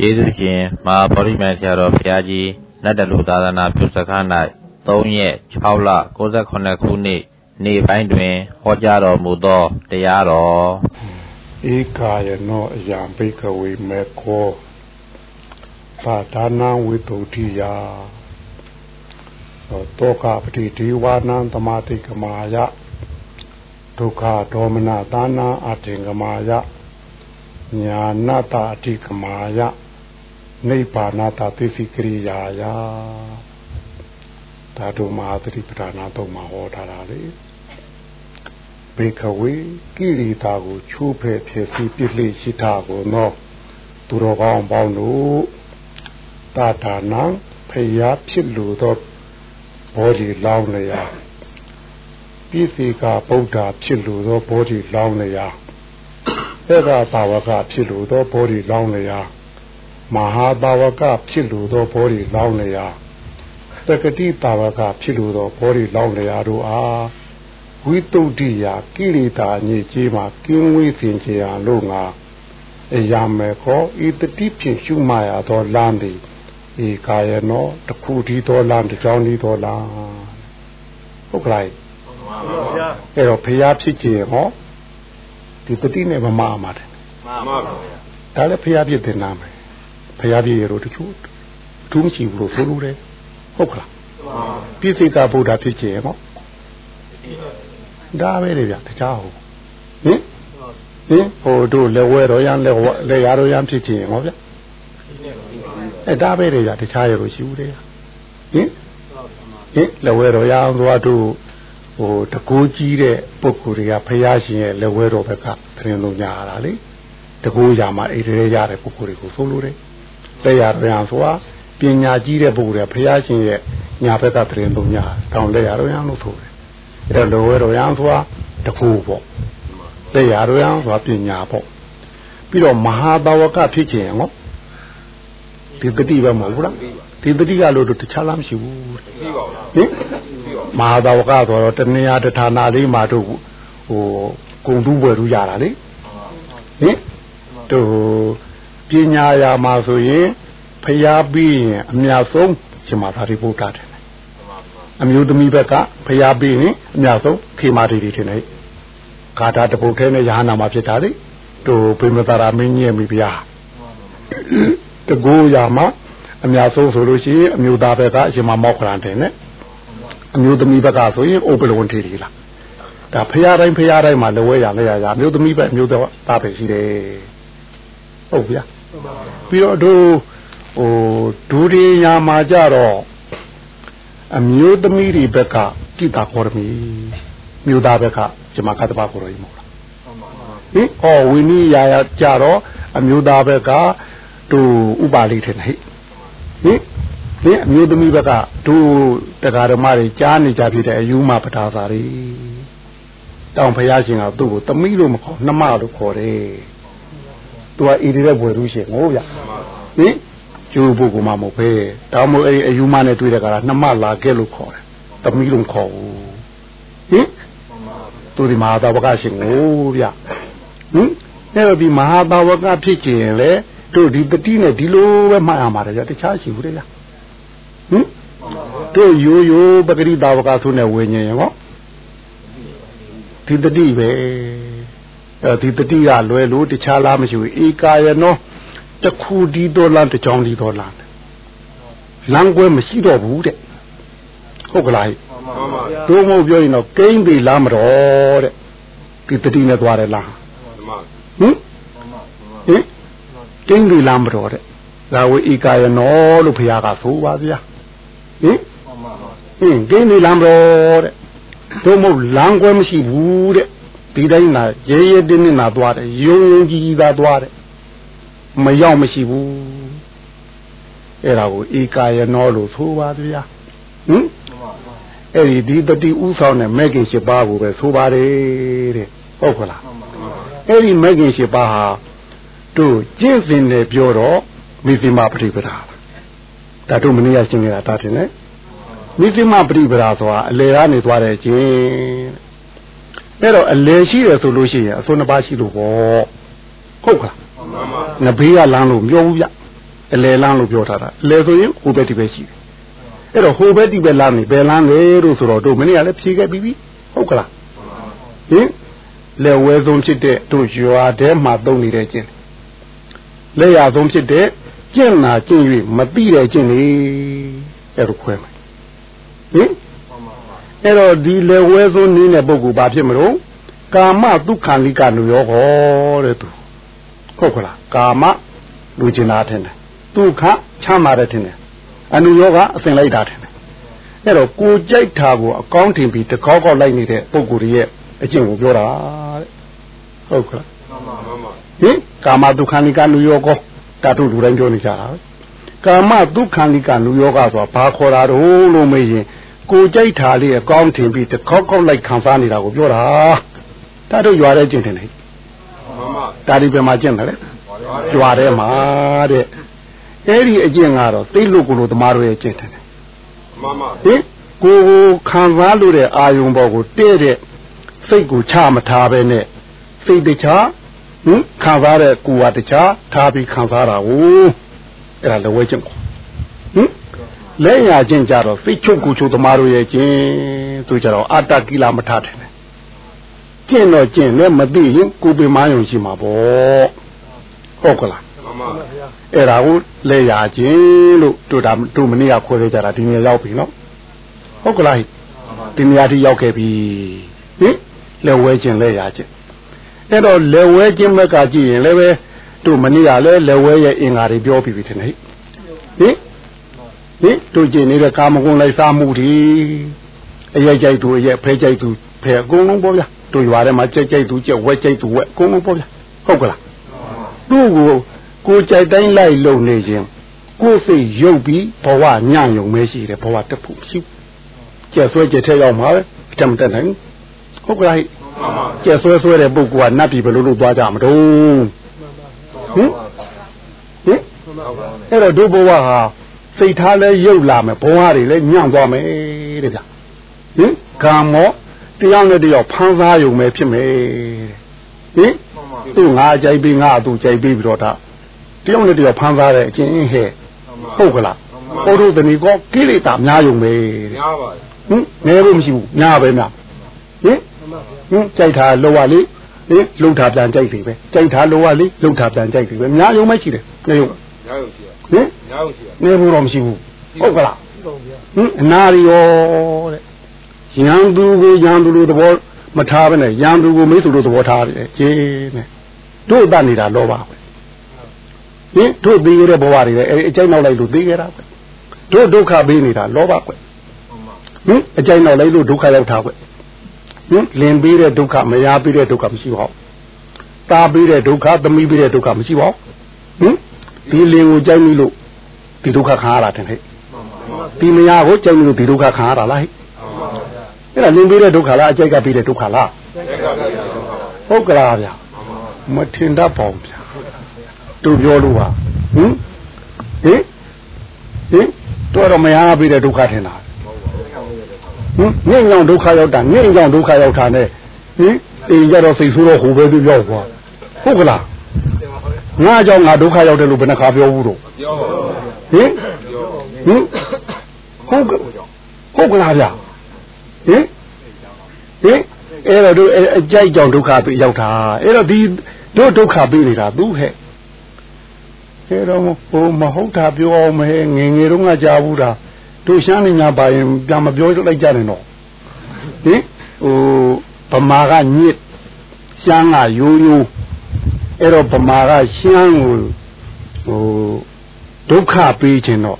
ယေရှုရှင်မဟာဗောဓိမံဆရာတော်ဘုရားကြီးနတ်တလူသာသနာပြုစခန်း၌3ရက်6လ68ခုနှစ်နေ့ပိုင်းတွင်ဟောကြားတော်မူသောတရားတော်ဧကာယနောအယံဘိကဝေမေခောပါဒနာဝိတုဒ္ဓိယတောကပတိဒေဝနာသမာတိကမာယဒုက္ခဒေါမနသာနာအတေကမာယညာနတအတိကမာယ နိဗ္ဗာနတသိသိကရိယာယဓာတုမဟာသတိပဋ္ဌာနာသုံးမှာဟောထားတာလေဘေခဝေကိရိတာကိုချိုးဖဲ့ဖြစ်စီပြစ်လိရှိတာကိုနော်သူတော်ကောင်းပေါင်းတို့တာတာနံဖျားဖြစ်လို့သောဘောဓိလောင်းလျာပြည့်စေကဗုဒ္ဓဖြစ်လို့သောဘောဓိလောင်းလျာအဲ့ဒါဘာဝကဖြစ်လို့သောဘောဓိလောင်းလျာ မဟာဘာဝကဖြစ်လို့သောဘောဓိလောင်းလျာတက္ကတိဘာဝကဖြစ်လို့သောဘောဓိလောင်းလျာတို့အားဝိတုဒ္ဓိယကိလေသာညစ်ကြေးမှာကင်းဝေးစင်ကြရလို့ငါအရာမဲ့ခေါ်ဤတတိဖြင့်ရှုမှရသောလမ်းသည်ဧကာယနောတခုဒီတော်လမ်းတစ်ကြောင်းဒီတော်လမ်းဟုတ်ကလားအဲ့တော့ဖျားဖြစ်ခြင်းဟောဒီတတိနဲ့မမမှာတယ်မှန်ပါဗျာဒါလည်းဖျားဖြစ်တဲ့နာမယ် ဖျားပြည့်ရတော့တချို့သူမရှိဘူးလို့ဆိုလို့တယ်ဟုတ်ကလားပြည့်စိတ်ကဗုဒ္ဓဖြစ်ခြင်းဟောဒါပဲလေဗျတခြားဟုတ်ဟင်ဟင်ဟိုတို့လက်ဝဲတော်ရန်လက်လက်ရတော်ရန်ဖြစ်ခြင်းဟောဗျအဲဒါပဲလေဗျတခြားရလို့ရှိဘူးလေဟင်ဟင်လက်ဝဲတော်ရန်သွားတို့ဟိုတကူကြီးတဲ့ပုဂ္ဂိုလ်တွေကဖရာရှင်ရဲ့လက်ဝဲတော်ဘက်ကခရင်လုံးညာတာလေတကူရမှာအိတ်ရဲရတဲ့ပုဂ္ဂိုလ်တွေကိုဆိုလို့တယ် လက်ရတော်ရန်ဆိုတာပညာကြီးတဲ့ပုဂ္ဂိုလ်တွေဖရာရှင်ရဲ့ညာဘက်ကခရင်လုံးညာတောင်းလက်ရတော်ရန်လို့ဆိုတယ်အဲ့တော့လိုဝဲတော်ရန်ဆိုတာတခုပေါ့တရားတော်ရန်ဆိုတာပညာပေါ့ပြီးတော့မဟာဘဝကဖြစ်ခြင်းဟောဒီတတိပဲမဟုတ်ဘူးလားဒီတတိကလို့တခြားလားမရှိဘူးဟင်မဟာဘဝကဆိုတော့တဏှာတဌာနာလေးမှာတို့ဟိုဂုံတူးပွဲတူးရတာလေဟင်တို့ ပညာရာမှာဆိုရင်ဖျားပြီးရင်အများဆုံးရှင်မာသာရိပုတ္တတယ်အမျိုးသမီးဘက်ကဖျားပြီးရင်အများဆုံးခေမာတီတွေထင်တယ်ဂါထာတပုတ်ထဲနဲ့ရဟနာမှာဖြစ်တာလေတို့ဘိမသာရမင်းကြီးရဲ့မိဖုရားတကူရမှာအများဆုံးဆိုလို့ရှိရင်အမျိုးသားဘက်ကအရှင်မမောက္ခရန်တင်နဲ့အမျိုးသမီးဘက်ကဆိုရင်ဥပလဝန်ထေရီလားဒါဖရာတိုင်းဖရာတိုင်းမှာလောဝဲရလဲရရအမျိုးသမီးဘက်အမျိုးသားပဲရှိတယ်ဟုတ်ဗျာ ပြီးတော့တို့ဟိုဒူရီယာမှာကြတော့အမျိုးသမီးတွေဘက်ကတိတာခေါ်ရမီမြို့သားဘက်ကကျမကတ္တပခေါ်ရမလားဟင်ဟောဝိနည်းရာရကြတော့အမျိုးသားဘက်ကသူဥပါလိထင်ဟိဟင်ဒီအမျိုးသမီးဘက်ကဒုတရားဓမ္မတွေကြားနေကြဖြစ်တဲ့အယူမပဒါသာတွေတောင်ဖရာရှင်ကသူ့ကိုသမီးလို့မခေါ်နှမလို့ခေါ်တယ် သူကဣတိတဲ့ဘွယ်လူရှင်ဟိုဗျဟင်ကျိုးဖို့ကမှမဟုတ်ပဲတောင်မို့အဲ့ဒီအယူမနဲ့တွေ့တဲ့ကရာနှမလာခဲ့လို့ခေါ်တယ်သမီးလို့ခေါ်ဘူးဟင်သူဒီမဟာသဝကရှင်ကိုဗျဟင်အဲ့တော့ဒီမဟာသဝကဖြစ်ခြင်းလေတို့ဒီတတိနဲ့ဒီလိုပဲမှတ်ရမှာတယ်ဗျတခြားရှိဘူးလေဟင်တို့ရိုးရိုးပဂရိတာဝကဆိုနဲ့ဝิญဉ်ရောဒီတတိပဲအဲ ဒီတတိကလွယ်လို့တခြားလားမရှိဘူးဧကာယနောတခုဒီတော်လားတကြောင်ဒီတော်လားလမ်းကွဲမရှိတော့ဘူးတဲ့ဟုတ်ကလားတို့မို့ပြောရင်တော့ကိန်းပြီလားမတော်တဲ့ဒီတတိနဲ့သွားတယ်လားဟင်ဟင်ကိန်းပြီလားမတော်တဲ့ဒါဝေဧကာယနောလို့ဘုရားကဆိုပါဗျာဟင်ဟင်ကိန်းပြီလားမတော်တဲ့တို့မို့လမ်းကွဲမရှိဘူးတဲ့ ဒီတိုင်းလာရဲရဲတင်းတင်းလာသွားတယ်ယုံယုံကြည်ကြည်သာသွားတယ်မရောက်မရှိဘူးအဲ့ဒါကိုဧကာယနောလို့ဆိုပါဗျာဟင်အဲ့ဒီဒီတတိဥဆောင်တဲ့မဲခင်၈ပါးကိုပဲဆိုပါတယ်တဲ့ဟုတ်ခလားအဲ့ဒီမဲခင်၈ပါးဟာတို့ကျင့်စဉ်နဲ့ပြောတော့မိသိမပฏิပဒါဒါတို့မနေ့ကရှင်းနေတာတာတင်လေမိသိမပฏิပဒါဆိုတာအလေကနေသွားတဲ့ခြင်း အဲ့တော့အလေရှိတယ်ဆိုလို့ရှိရင်အစွန်းတစ်ပါးရှိလို့ပေါ့ဟုတ်ခလားနဘေးကလမ်းလို့မပြောဘူးဗျအလယ်လမ်းလို့ပြောထားတာအလယ်ဆိုရင်ဟိုဘက်ဒီဘက်ရှိတယ်အဲ့တော့ဟိုဘက်ဒီဘက်လမ်းနေဘယ်လမ်းလဲလို့ဆိုတော့တို့မနေ့ကလည်းဖြေခဲ့ပြီးပြီဟုတ်ကလားဟင်လက်ဝဲဆုံးဖြစ်တဲ့တို့ရွာထဲမှာတုံနေတဲ့ကျင့်လက်ရဆုံးဖြစ်တဲ့ကျင့်နာကျင့်၍မသိတဲ့ကျင့်လေအဲ့လိုခွဲမယ်ဟင် အဲ့တော့ဒီလက်ဝဲဆုံးနေတဲ့ပုဂ္ဂိုလ်ဘာဖြစ်မလို့ကာမဒုက္ခလိကနုရောဟောတဲ့သူဟုတ်ကလားကာမလူကျင်တာထင်တယ်ဒုက္ခချမ်းသာတယ်ထင်တယ်အနုရောကအစဉ်လိုက်တာထင်တယ်အဲ့တော့ကိုကြိုက်တာကိုအကောင်းထင်ပြီးတကောက်ကောက်လိုက်နေတဲ့ပုဂ္ဂိုလ်ရဲ့အကျင့်ကိုပြောတာတဲ့ဟုတ်ကလားဟင်ကာမဒုက္ခလိကနုရောကောတတုလူတိုင်းပြောနေကြတာကာမဒုက္ခလိကနုရောဂဆိုတာဘာခေါ်တာတော့လို့မေးရင် ကိုကြိုက်တာလေးအကောင်းထင်ပြီးတကောက်ကောက်လိုက်ခံစားနေတာကိုပြောတာဒါတို့ရွာတဲ့ကျင့်တယ်လေဒါဒီပဲမှာကျင့်တယ်လေရွာထဲမှာတဲ့အဲ့ဒီအကျင့်ကတော့သိလို့ကိုလိုသမားတို့ရဲ့ကျင့်တယ်မှန်ပါဟင်ကိုကိုခံစားလို့တဲ့အာယုံပေါ်ကိုတဲ့တဲ့စိတ်ကိုချမထားပဲနဲ့စိတ်တခြားဟင်ခံစားတဲ့ကိုယ်ကတခြားထားပြီးခံစားတာကိုအဲ့ဒါလည်းဝဲကျင့်ကိုဟင် လက်ရချင်းကြတော့စိတ်ချုပ်ကိုချုပ်သမားတို့ရဲ့ကျင့်သူကြတော့အတ္တကိလမထတယ်ကျင့်တော့ကျင့်လည်းမသိရင်ကိုယ်ပင်မယုံရှိမှာပေါ့ဟုတ်ကလားမှန်ပါဗျာအဲ့ဒါကိုလက်ရချင်းလို့တို့တာတို့မနေ့ကခေါ်ခဲ့ကြတာဒီနေ့ရောက်ပြီနော်ဟုတ်ကလားဒီနေရာထိရောက်ခဲ့ပြီဟင်လက်ဝဲခြင်းလက်ရခြင်းအဲ့တော့လက်ဝဲခြင်းဘက်ကကြည့်ရင်လည်းပဲတို့မနေ့ကလည်းလက်ဝဲရဲ့အင်္ဂါတွေပြောပြီးပြီထင်တယ်ဟင် ဟင်တို့ကျင်နေတဲ့ကာမဂုဏ်လိုက်စားမှုတွေအရဲ့ကြိုက်သူအရဲ့ဖဲကြိုက်သူဖဲအကုန်လုံးပေါ့ဗျာတို့ရွာထဲမှာကြိုက်ကြိုက်သူကြက်ဝက်ကြိုက်သူဝက်အကုန်လုံးပေါ့ဗျာဟုတ်ကလားသူ့ကိုကိုကြိုက်တိုင်းလိုက်လုံနေခြင်းကိုယ်စိတ်ရုပ်ပြီးဘဝညံ့ယုံမဲရှိတယ်ဘဝတက်ဖို့ရှိကျက်ဆွဲကျက်ထဲရောက်မှာပဲအတမတက်နိုင်ဟုတ်ကလားကျက်ဆွဲဆွဲတဲ့ပုဂ္ဂိုလ်ကနတ်ပြည်ဘယ်လိုလုပ်သွားကြမလို့ဟင်ဟင်အဲ့တော့ဒုဘဝဟာ စိတ်ထားလဲရုပ်လာမယ်ဘဝတွေလဲညံ့သွားမယ်တဲ့ဗျဟင်ကာမောတရားနဲ့တရားဖန်းစားယုံပဲဖြစ်မယ်ဟင်သူ့ငါကြိုက်ပြီးငါသူကြိုက်ပြီးပြီးတော့ဒါတရားနဲ့တရားဖန်းစားတဲ့အချင်းဟဲ့ဟုတ်ကလားဘုရုသနီကောကိလေသာများယုံပဲများပါဟင်ငယ်ဖို့မရှိဘူးများပဲများဟင်ဟင်ကြိုက်တာလောရလေဟင်လှုပ်တာပြန်ကြိုက်ပြီပဲကြိုက်တာလောရလေလှုပ်တာပြန်ကြိုက်ပြီပဲများယုံမရှိတယ်ငယ် ယုံများယုံရှိရဟင်များယုံရှိရငယ်ဖို့တော့မရှိဘူးဟုတ်ကလားဟင်အနာရီရောတဲ့ရန်သူကိုရန်သူလိုသဘောမထားဘဲနဲ့ရန်သူကိုမိတ်ဆွေလိုသဘောထားတယ်ကျေးနဲ့တို့တတ်နေတာလောပါပဲဟင်တို့သိရတဲ့ဘဝတွေလည်းအဲအကျိုင်းနောက်လိုက်လို့သိရတာပဲတို့ဒုက္ခပေးနေတာလောဘကွဟင်အကျိုင်းနောက်လိုက်လို့ဒုက္ခရောက်တာကွဟင်လင်ပေးတဲ့ဒုက္ခမရပေးတဲ့ဒုက္ခမရှိပါဘူးတာပေးတဲ့ဒုက္ခသမီးပေးတဲ့ဒုက္ခမရှိပါဘူးဟင် ဒီလင်ကိုကြိုက်ပြီလို့ဒီဒုက္ခခံရတာတင်ဟဲ့ဒီမယားကိုကြိုက်ပြီလို့ဒီဒုက္ခခံရတာလားဟဲ့အဲ့ဒါလင်ပေးတဲ့ဒုက္ခလားအကြိုက်ကပေးတဲ့ဒုက္ခလားဟုတ်ကလားဗျာမထင်တတ်ပါဘူးဗျာတို့ပြောလို့ပါဟင်ဟင်ဟင်တို့တော့မရပေးတဲ့ဒုက္ခထင်တာဟင်ငိမ့်ကြောင့်ဒုက္ခရောက်တာငိမ့်ကြောင့်ဒုက္ခရောက်တာနဲ့ဟင်အိမ်ကြတော့စိတ်ဆိုးတော့ဟိုပဲပြောက်သွားဟုတ်ကလား ငါကြောင့်ငါဒုက္ခရောက်တယ်လို့ဘယ်နှခါပြောဘူးတော့ပြောပါဘူးဟင်ဟင်ဟုတ်ဟုတ်ကလားဗျဟင်ဟင်အဲ့တော့တို့အကြိုက်ကြောင့်ဒုက္ခပြေရောက်တာအဲ့တော့ဒီတို့ဒုက္ခပြေးနေတာသူဟဲ့အဲ့တော့ဟိုမဟုတ်တာပြောအောင်မဲငငယ်တုန်းကကြားဘူးတာတို့ရှမ်းနေညာပါရင်ပြန်မပြောလိုက်ကြနဲ့တော့ဟင်ဟိုဗမာကညစ်ရှမ်းကရိုးရိုး အဲ့တော့ဗမာကရှမ်းကိုဟိုဒုက္ခပေးခြင်းတော့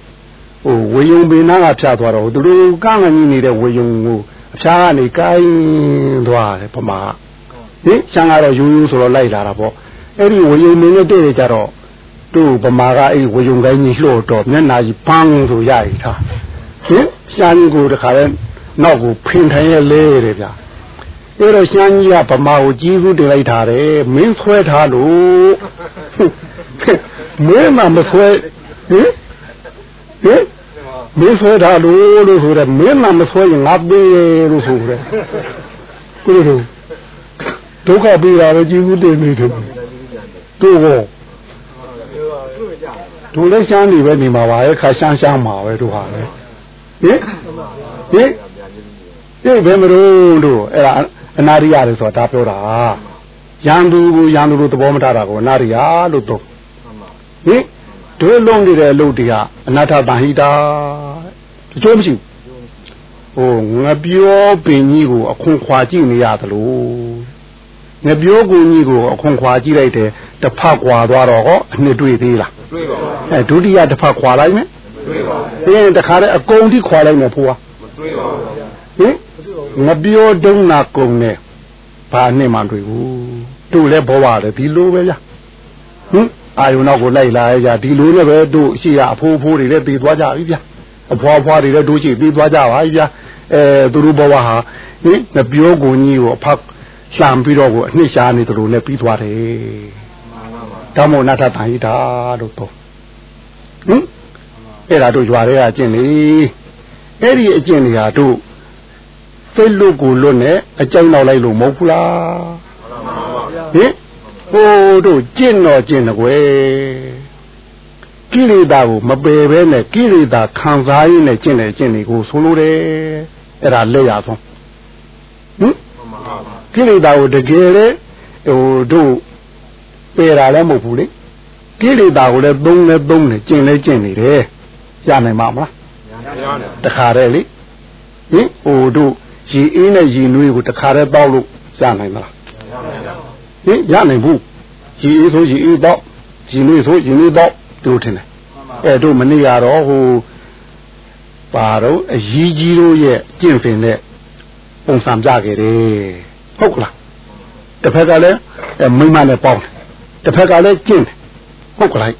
ဟိုဝေယုံပင်နာကဖြတ်သွားတော့သူတို့ကငကြီးနေတဲ့ဝေယုံကိုအဖျားကနေကိုင်းသွားတယ်ဗမာဟင်ရှမ်းကတော့ရိုးရိုးဆိုတော့လိုက်လာတာပေါ့အဲ့ဒီဝေယုံမင်းနဲ့တဲ့ကြတော့တို့ဗမာကအဲ့ဝေယုံကိုင်းကြီးလှော့တော့မျက်နာကြီးပန်းဆိုရရထားဟင်ရှမ်းကိုတခါလဲနောက်ကိုဖင်ထိုင်ရလဲတယ်ဗျာ အဲ့တော့ရှမ်းကြီးကဗမာကိုကြီးစုတင်လိုက်တာတယ်မင်းဆွဲထားလို့မင်းမှမဆွဲဟင်ဟင်မင်းဆွဲထားလို့လို့ဆိုတယ်မင်းမှမဆွဲရင်ငါပေးလို့ဆိုတယ်ကိုလိုဒုက္ခပေးတာပဲကြီးစုတင်နေတယ်တို့ကောဟဒူလည်းရှမ်းနေပဲနေမှာပါရဲ့ခါရှမ်းရှမ်းမှာပဲတို့ဟာလေဟင်ဟင်ဒီဘယ်မလို့တို့အဲ့ဒါ အနာရိယလေဆိုတာဒါပြောတာရန်သူကိုရန်သူလို့သဘောမထားတာကိုအနာရိယလို့တော့ဟင်တို့လုံးနေတဲ့အလုပ်တွေကအနာထတန်ဟိတာတချို့မရှိဘူးဟိုငပြောပင်ကြီးကိုအခွန်ခွာကြည့်နေရသလိုငပြောကိုကြီးကိုအခွန်ခွာကြည့်လိုက်တယ်တစ်ဖက်ခွာသွားတော့ဟောအနှစ်တွေ့သေးလားတွေ့ပါဘူးအဲဒုတိယတစ်ဖက်ခွာလိုက်မယ်တွေ့ပါဘူးပြီးရင်တခါတည်းအကုန်ထိခွာလိုက်မယ်ဖိုးဟာမတွေ့ပါဘူးဟင် ငပြောတုံးနာကုန်နဲ့ဘာနဲ့မှတွေ့ဘူးတို့လည်းဘောပါလေဒီလိုပဲဗျဟင်အာယုံနောက်ကိုလိုက်လာကြဒီလိုနဲ့ပဲတို့ရှိရအဖိုးဖိုးတွေလည်းပြီးသွားကြပြီဗျအဖွားဖွားတွေလည်းတို့ရှိပြီးသွားကြပါပြီဗျအဲသူတို့ဘဝဟာဟင်ငပြောကိုကြီးကိုအဖက်လှမ်းပြီးတော့ကိုအနှစ်ရှားနေတယ်လို့လည်းပြီးသွားတယ်တောင်းမို့နတ်ထတန်ဟိတာလို့တော့ဟင်အဲ့ဒါတို့ကြွားတွေကကျင့်လေအဲ့ဒီအကျင့်တွေဟာတို့ စိတ်လွတ်ကိုလွတ်နဲ့အကြောင်းနောက်လိုက်လို့မဟုတ်ဘူးလားဟင်ဟိုတို့ကျင့်တော့ကျင့်တယ်ကွယ်ကိလေသာကိုမပယ်ဘဲနဲ့ကိလေသာခံစားရင်းနဲ့ကျင့်တယ်ကျင့်တယ်ကိုဆိုလိုတယ်အဲ့ဒါလက်ရဆုံးဟင်ကိလေသာကိုတကယ်လေဟိုတို့ပယ်တာလည်းမဟုတ်ဘူးလေကိလေသာကိုလည်းသုံးလဲသုံးတယ်ကျင့်လဲကျင့်နေတယ်ရနိုင်မှာမလားတခါတည်းလေဟင်ဟိုတို့ ရေအေးနဲ့ရေနွေးကိုတခါတည်းတောက်လို့ရနိုင်မလားဟင်ရနိုင်ဘူးရေအေးဆိုရေအေးတော့ရေနွေးဆိုရေနွေးတော့တို့ထင်တယ်အဲ့တို့မနေ့ကတော့ဟိုပါတော့အကြီးကြီးတို့ရဲ့ကျင့်စဉ်နဲ့ပုံစံပြခဲ့တယ်ဟုတ်လားတစ်ဖက်ကလည်းမိမနဲ့ပေါင်းတစ်ဖက်ကလည်းကျင့်ဟုတ်ကလား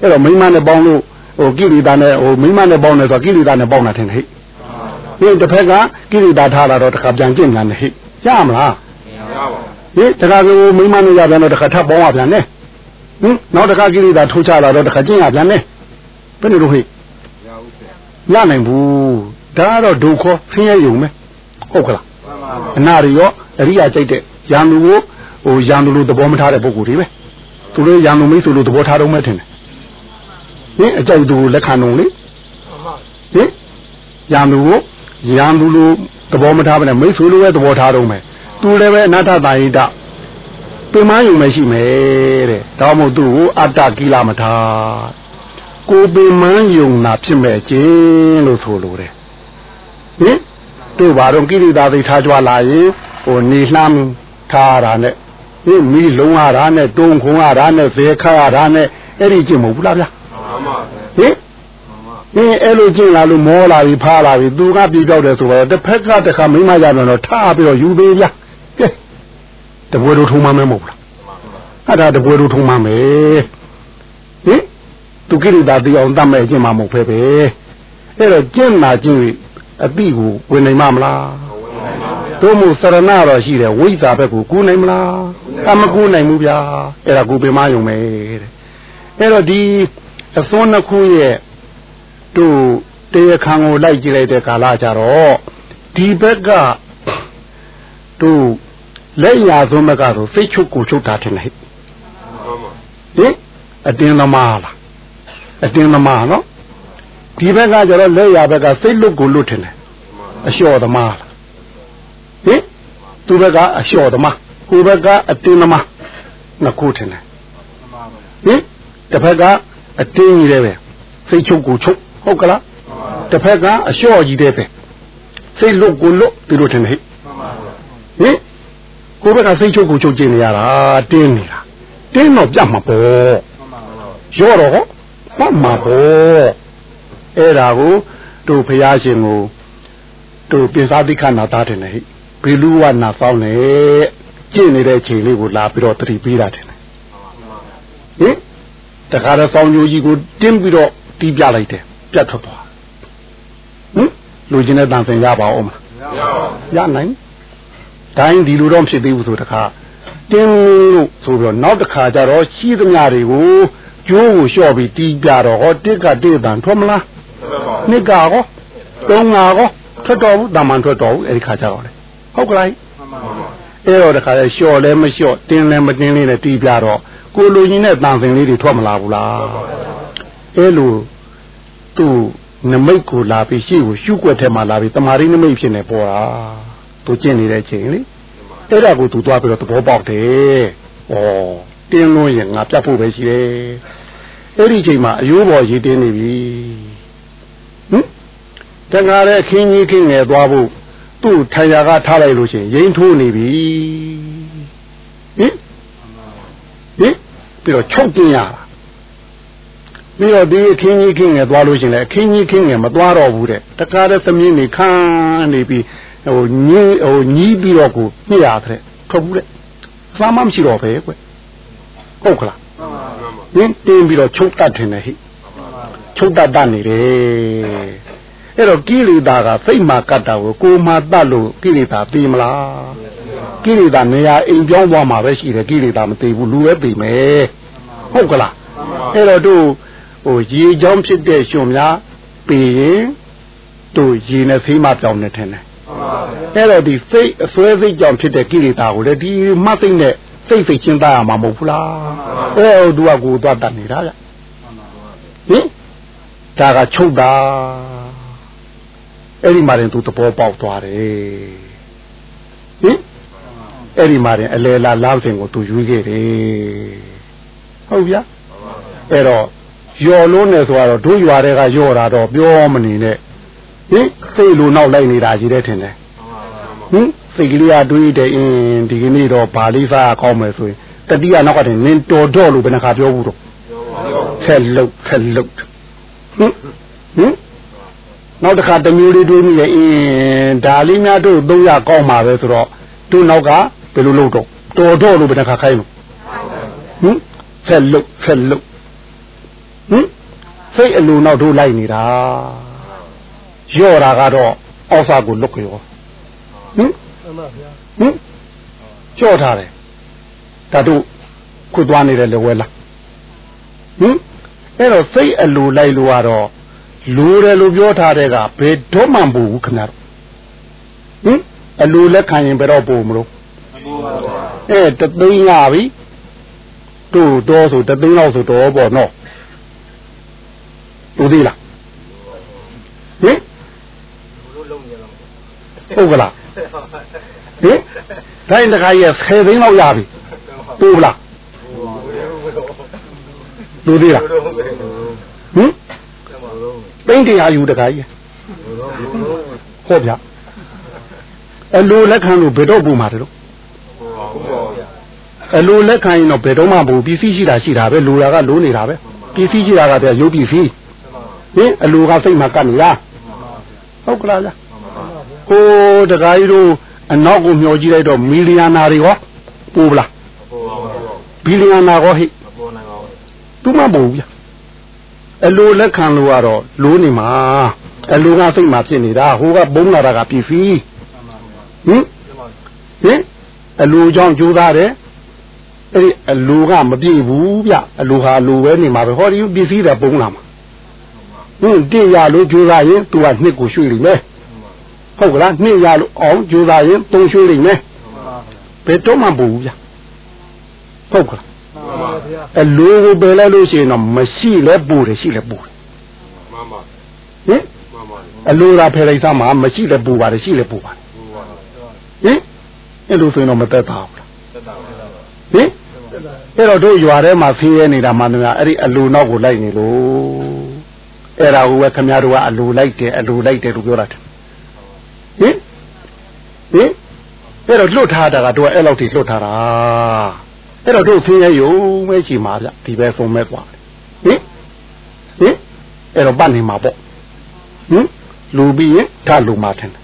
အဲ့တော့မိမနဲ့ပေါင်းလို့ဟိုကိရိတာနဲ့ဟိုမိမနဲ့ပေါင်းတယ်ဆိုကိရိတာနဲ့ပေါင်းတာထင်တယ်ဟိ ဒီတစ်ဖက်ကကိရိတာထားလာတော့တစ်ခါပြန်ကျင့်ပြန်တယ်ဟိရမလားမရပါဘူးဟိတခါကမိမနဲ့ရပြန်တော့တစ်ခါထပ်ပေါင်းရပြန်တယ်ဟင်နောက်တစ်ခါကိရိတာထိုးချလာတော့တစ်ခါကျင့်ရပြန်တယ်ဘယ်လိုလုပ်ဟိရနိုင်ဘူးဒါကတော့ဒုက္ခဆင်းရဲယုံမယ်ဟုတ်ကလားအနာရရောအရိယာကြိုက်တဲ့ရန်သူကိုဟိုရန်သူလိုသဘောမထားတဲ့ပုဂ္ဂိုလ်တွေပဲသူတို့ရန်သူမိတ်ဆွေလိုသဘောထားတော့မဲ့ထင်တယ်ဟင်အကြိုက်သူကိုလက်ခံတော့လေဟင်ရန်သူကို ရန်သူလိုသဘောမထားဘဲနဲ့မိတ်ဆွေလိုပဲသဘောထားတော့မယ်သူလည်းပဲအနာထတာယိတပင်မယုံမရှိမယ်တဲ့ဒါမှမဟုတ်သူ့ကိုအတ္တကိလမထားကိုပင်မယုံနာဖြစ်မဲ့ခြင်းလို့ဆိုလိုတယ်ဟင်တို့ဘာတော့ကိရိတာသိထားကြွလာရင်ဟိုနေလှမ်းထားတာနဲ့ဒီမီးလုံးရတာနဲ့တုံခုံရတာနဲ့ဇေခါရတာနဲ့အဲ့ဒီကျင့်မဟုတ်ဘူးလားဗျာမှန်ပါဟင် အင်းအဲ့လိုကျင့်လာလို့မောလာပြီဖားလာပြီသူကပြေပြောက်တယ်ဆိုတော့တစ်ဖက်ကတစ်ခါမိမရပြန်တော့ထားပြီးတော့ယူသေးဗျာကဲတပွဲတို့ထုံးမမဲမဟုတ်လားအဲ့ဒါတပွဲတို့ထုံးမမဲဟင်သူကိရိတာတီအောင်တတ်မဲ့ကျင့်မှာမဟုတ်ဖဲပဲအဲ့တော့ကျင့်မှာကျင့်အတိကိုဝင်နိုင်မှာမလားတို့မို့စရဏတော့ရှိတယ်ဝိဇ္ဇာဘက်ကိုကူနိုင်မလားအမကူနိုင်ဘူးဗျာအဲ့ဒါကိုပင်မယုံပဲတဲ့အဲ့တော့ဒီအစွန်းနှစ်ခုရဲ့ တို့တရားခံကိုလိုက်ကြည့်လိုက်တဲ့ကာလကြတော့ဒီဘက်ကတို့လက်ရဆုံးဘက်ကတော့စိတ်ချုပ်ကိုချုပ်တာတင်တယ်ဟင်အတင်းသမားလားအတင်းသမားနော်ဒီဘက်ကကျတော့လက်ရဘက်ကစိတ်လွတ်ကိုလွတ်ထင်တယ်အလျှော့သမားလားဟင်သူဘက်ကအလျှော့သမားကိုဘက်ကအတင်းသမားနှစ်ခုထင်တယ်ဟင်တစ်ဖက်ကအတင်းကြီးတယ်ပဲစိတ်ချုပ်ကိုချုပ် ဟုတ်ကလားတစ်ဖက်ကအလျှော့ကြီးတယ်ပဲစိတ်လွတ်ကိုလွတ်ဒီလိုထင်တယ်ဟင်ကိုဘက်ကစိတ်ချုပ်ကိုချုပ်ကျင်နေရတာတင်းနေတာတင်းတော့ပြတ်မှာပေါ့ရော့တော့ဟောမှာပေါ့အဲ့ဒါကိုတို့ဖရာရှင်ကိုတို့ပြင်စားတိခဏသားတယ်ဟိဘီလူဝနာဖောင်းနေကြင့်နေတဲ့ချိန်လေးကိုလာပြီးတော့တတိပေးတာတယ်ဟင်တခါတော့ဆောင်းညိုကြီးကိုတင်းပြီးတော့တီးပြလိုက်တယ် ပြတ်ထွက်သွားဟင်လူချင်းတဲ့တန်ဆင်ရပါအောင်မလားရနိုင်တိုင်းဒီလိုတော့ဖြစ်သေးဘူးဆိုတခါတင်းလို့ဆိုပြီးတော့နောက်တစ်ခါကျတော့ရှိသမျှတွေကိုကျိုးကိုလျှော့ပြီးတီးပြတော့ဟောတစ်ကတစ်တန်ထွက်မလားနှစ်ကဟောသုံးကဟောထွက်တော်ဘူးတာမန်ထွက်တော်ဘူးအဲ့ဒီခါကျတော့လေဟုတ်ကလားအဲ့တော့တခါလဲလျှော့လဲမလျှော့တင်းလဲမတင်းလေးနဲ့တီးပြတော့ကိုလူကြီးနဲ့တန်စင်လေးတွေထွက်မလာဘူးလားအဲလို သူ့နမိတ်ကိုလာပြီးရှေ့ကိုရှုွက်ထဲမှာလာပြီးတမာရီနမိတ်ဖြစ်နေပေါ်တာသူကျင့်နေတဲ့အချိန်လေအဲ့ဒါကိုသူသွားပြီးတော့သဘောပေါက်တယ်ဩတင်းလွန်းရင်ငါပြတ်ဖို့ပဲရှိတယ်အဲ့ဒီအချိန်မှာအယိုးပေါ်ရည်တင်းနေပြီဟင်တခါလေခင်းကြီးခင်းငယ်သွားဖို့သူ့ထိုင်ရာကထားလိုက်လို့ရှိရင်ရိမ့်ထိုးနေပြီဟင်ဟင်ပြီးတော့ချုပ်တင်ရတာ ပြီးတော့ဒီအခင်းကြီးခင်းငယ်သွားလို့ရှိရင်လည်းအခင်းကြီးခင်းငယ်မသွားတော့ဘူးတဲ့တခါတည်းသမင်းနေခန်းနေပြီးဟိုညင်းဟိုညီးပြီးတော့ကိုညှရတဲ့ထုတ်ဘူးတဲ့သာမမရှိတော့ပဲကွဟုတ်ကလားဟင်းတင်းပြီးတော့ချုပ်တတ်တယ်ဟိချုပ်တတ်တတ်နေတယ်အဲ့တော့ကိလေသာကစိတ်မှာကတ်တာကိုကိုယ်မှာတတ်လို့ကိလေသာသိမလားကိလေသာနေရာအိမ်ပြောင်းသွားမှာပဲရှိတယ်ကိလေသာမသိဘူးလူပဲသိမယ်ဟုတ်ကလားအဲ့တော့တို့ ဟိုရေချောင်းဖြစ်တဲ့ရှင်များပြီးရင်တို့ရေနဲ့ဖေးမပြောင်းနေတယ်နဲ့အဲ့တော့ဒီစိတ်အစွဲစိတ်ကြောင့်ဖြစ်တဲ့ကိလေသာကိုလည်းဒီမသိနဲ့စိတ်စိတ်ချင်းသားရမှာမဟုတ်ဘူးလားအဲ့တော့သူကကိုသွားတတ်နေတာဗျဟင်ဒါကချုပ်တာအဲ့ဒီမှာရင်သူသဘောပေါက်သွားတယ်ဟင်အဲ့ဒီမှာရင်အလေလာလောက်စဉ်ကိုသူယူခဲ့တယ်ဟုတ်ဗျာအဲ့တော့ ယော်လုံးနဲ့ဆိုတော့တို့ရွာတွေကယော်တာတော့ပြောမနေနဲ့ဟင်စိတ်လိုနောက်လိုက်နေတာကြီးတဲ့ထင်တယ်ဟင်စိတ်ကလေးကတွေးတဲ့အင်းဒီကနေ့တော့ဗာလိစားကောင်းမယ်ဆိုရင်တတိယနောက်ကတည်းကနင်းတော်တော့လို့ဘယ်နှခါပြောဘူးတော့ဆက်လုတ်ဆက်လုတ်ဟင်ဟင်နောက်တစ်ခါတမျိုးလေးတွေးမိတယ်အင်းဒါလေးများတို့300ကောင်းမှာပဲဆိုတော့တို့နောက်ကဘယ်လိုလုပ်တော့တော်တော့လို့ဘယ်နှခါခိုင်းလို့ဟင်ဆက်လုတ်ဆက်လုတ် ဟင်စိတ်အလိုနောက်တို့လိုက်နေတာရော့တာကတော့အောက်စားကိုလွတ်ကြောဟင်ဟင်ကြော့ထားတယ်ဒါတို့ခုသွားနေတယ်လေဝဲလားဟင်အဲ့တော့စိတ်အလိုလိုက်လို့ကတော့လိုတယ်လို့ပြောထားတဲ့ကဘယ်တော့မှမပူဘူးခင်ဗျာဟင်အလိုလက်ခံရင်ဘယ်တော့ပူမလို့အဲတသိန်းရပြီတို့တော့ဆိုတသိန်းလောက်ဆိုတော့ပေါ့နော် တူသေးလားဟင်ဟုတ်ကလားဟင်တိုင်းတခါရဲ့10သိန်းလောက်ရပြီတူလားတူသေးလားဟင်သိန်းတရားယူတခါကြီးဟုတ်ဗျအလိုလက်ခံလို့ဘယ်တော့ပူမှာတယ်လို့အလိုလက်ခံရင်တော့ဘယ်တော့မှပူပစ္စည်းရှိတာရှိတာပဲလိုတာကလိုနေတာပဲပစ္စည်းရှိတာကတည်းကရုပ်ပစ္စည်း ဟင်အလိုကစိတ်မှာကတ်နေလားဟုတ်ကလားလားဟိုတခါကြီးတို့အနောက်ကိုမျောကြည့်လိုက်တော့မီလီယံနာတွေဟောပူပလားဘီလီယံနာဟောဟိသူမှပူဗျအလိုလက်ခံလို့ကတော့လိုနေမှာအလိုကစိတ်မှာဖြစ်နေတာဟိုကဘုံလာတာကပစ္စည်းဟင်ဟင်အလိုကြောင့်ကြိုးစားတယ်အဲ့ဒီအလိုကမပြည့်ဘူးဗျအလိုဟာလိုပဲနေမှာပဲဟောဒီပစ္စည်းတွေပုံလာမှာ ဟင်တင့်ရလို့ကြိုးစားရင် तू ကနှစ်ကိုရွှေ့လိမ့်မယ်ဟုတ်ကလားနှစ်ရလို့အောင်ကြိုးစားရင်သုံးရွှေ့လိမ့်မယ်ဘယ်တော့မှမဘူးဗျဟုတ်ကလားအလိုကိုပယ်လိုက်လို့ရှိရင်တော့မရှိလဲပူတယ်ရှိလဲပူတယ်မှန်ပါဟင်မှန်ပါအလိုလာဖယ်လိုက်သားမှာမရှိလဲပူပါတယ်ရှိလဲပူပါတယ်ဟင်အဲ့လိုဆိုရင်တော့မသက်သာဘူးလားသက်သာပါဟင်အဲ့တော့တို့ရွာထဲမှာဆင်းရဲနေတာမှန်တယ်အဲ့ဒီအလိုနောက်ကိုလိုက်နေလို့ အဲ့ဒါကိုပဲခမရတို့ကအလိုလိုက်တယ်အလိုလိုက်တယ်လို့ပြောတာဟင်ဟင်အဲ့တော့လွတ်ထားတာကတို့ကအဲ့လောက်ထိလွတ်ထားတာအဲ့တော့တို့ဆင်းရဲရုံပဲရှိမှာဗျဒီပဲဆုံးမဲ့သွားဟင်ဟင်အဲ့တော့ပတ်နေမှာပေါ့ဟင်လူပြီးရင်ထလူမှာထင်တယ်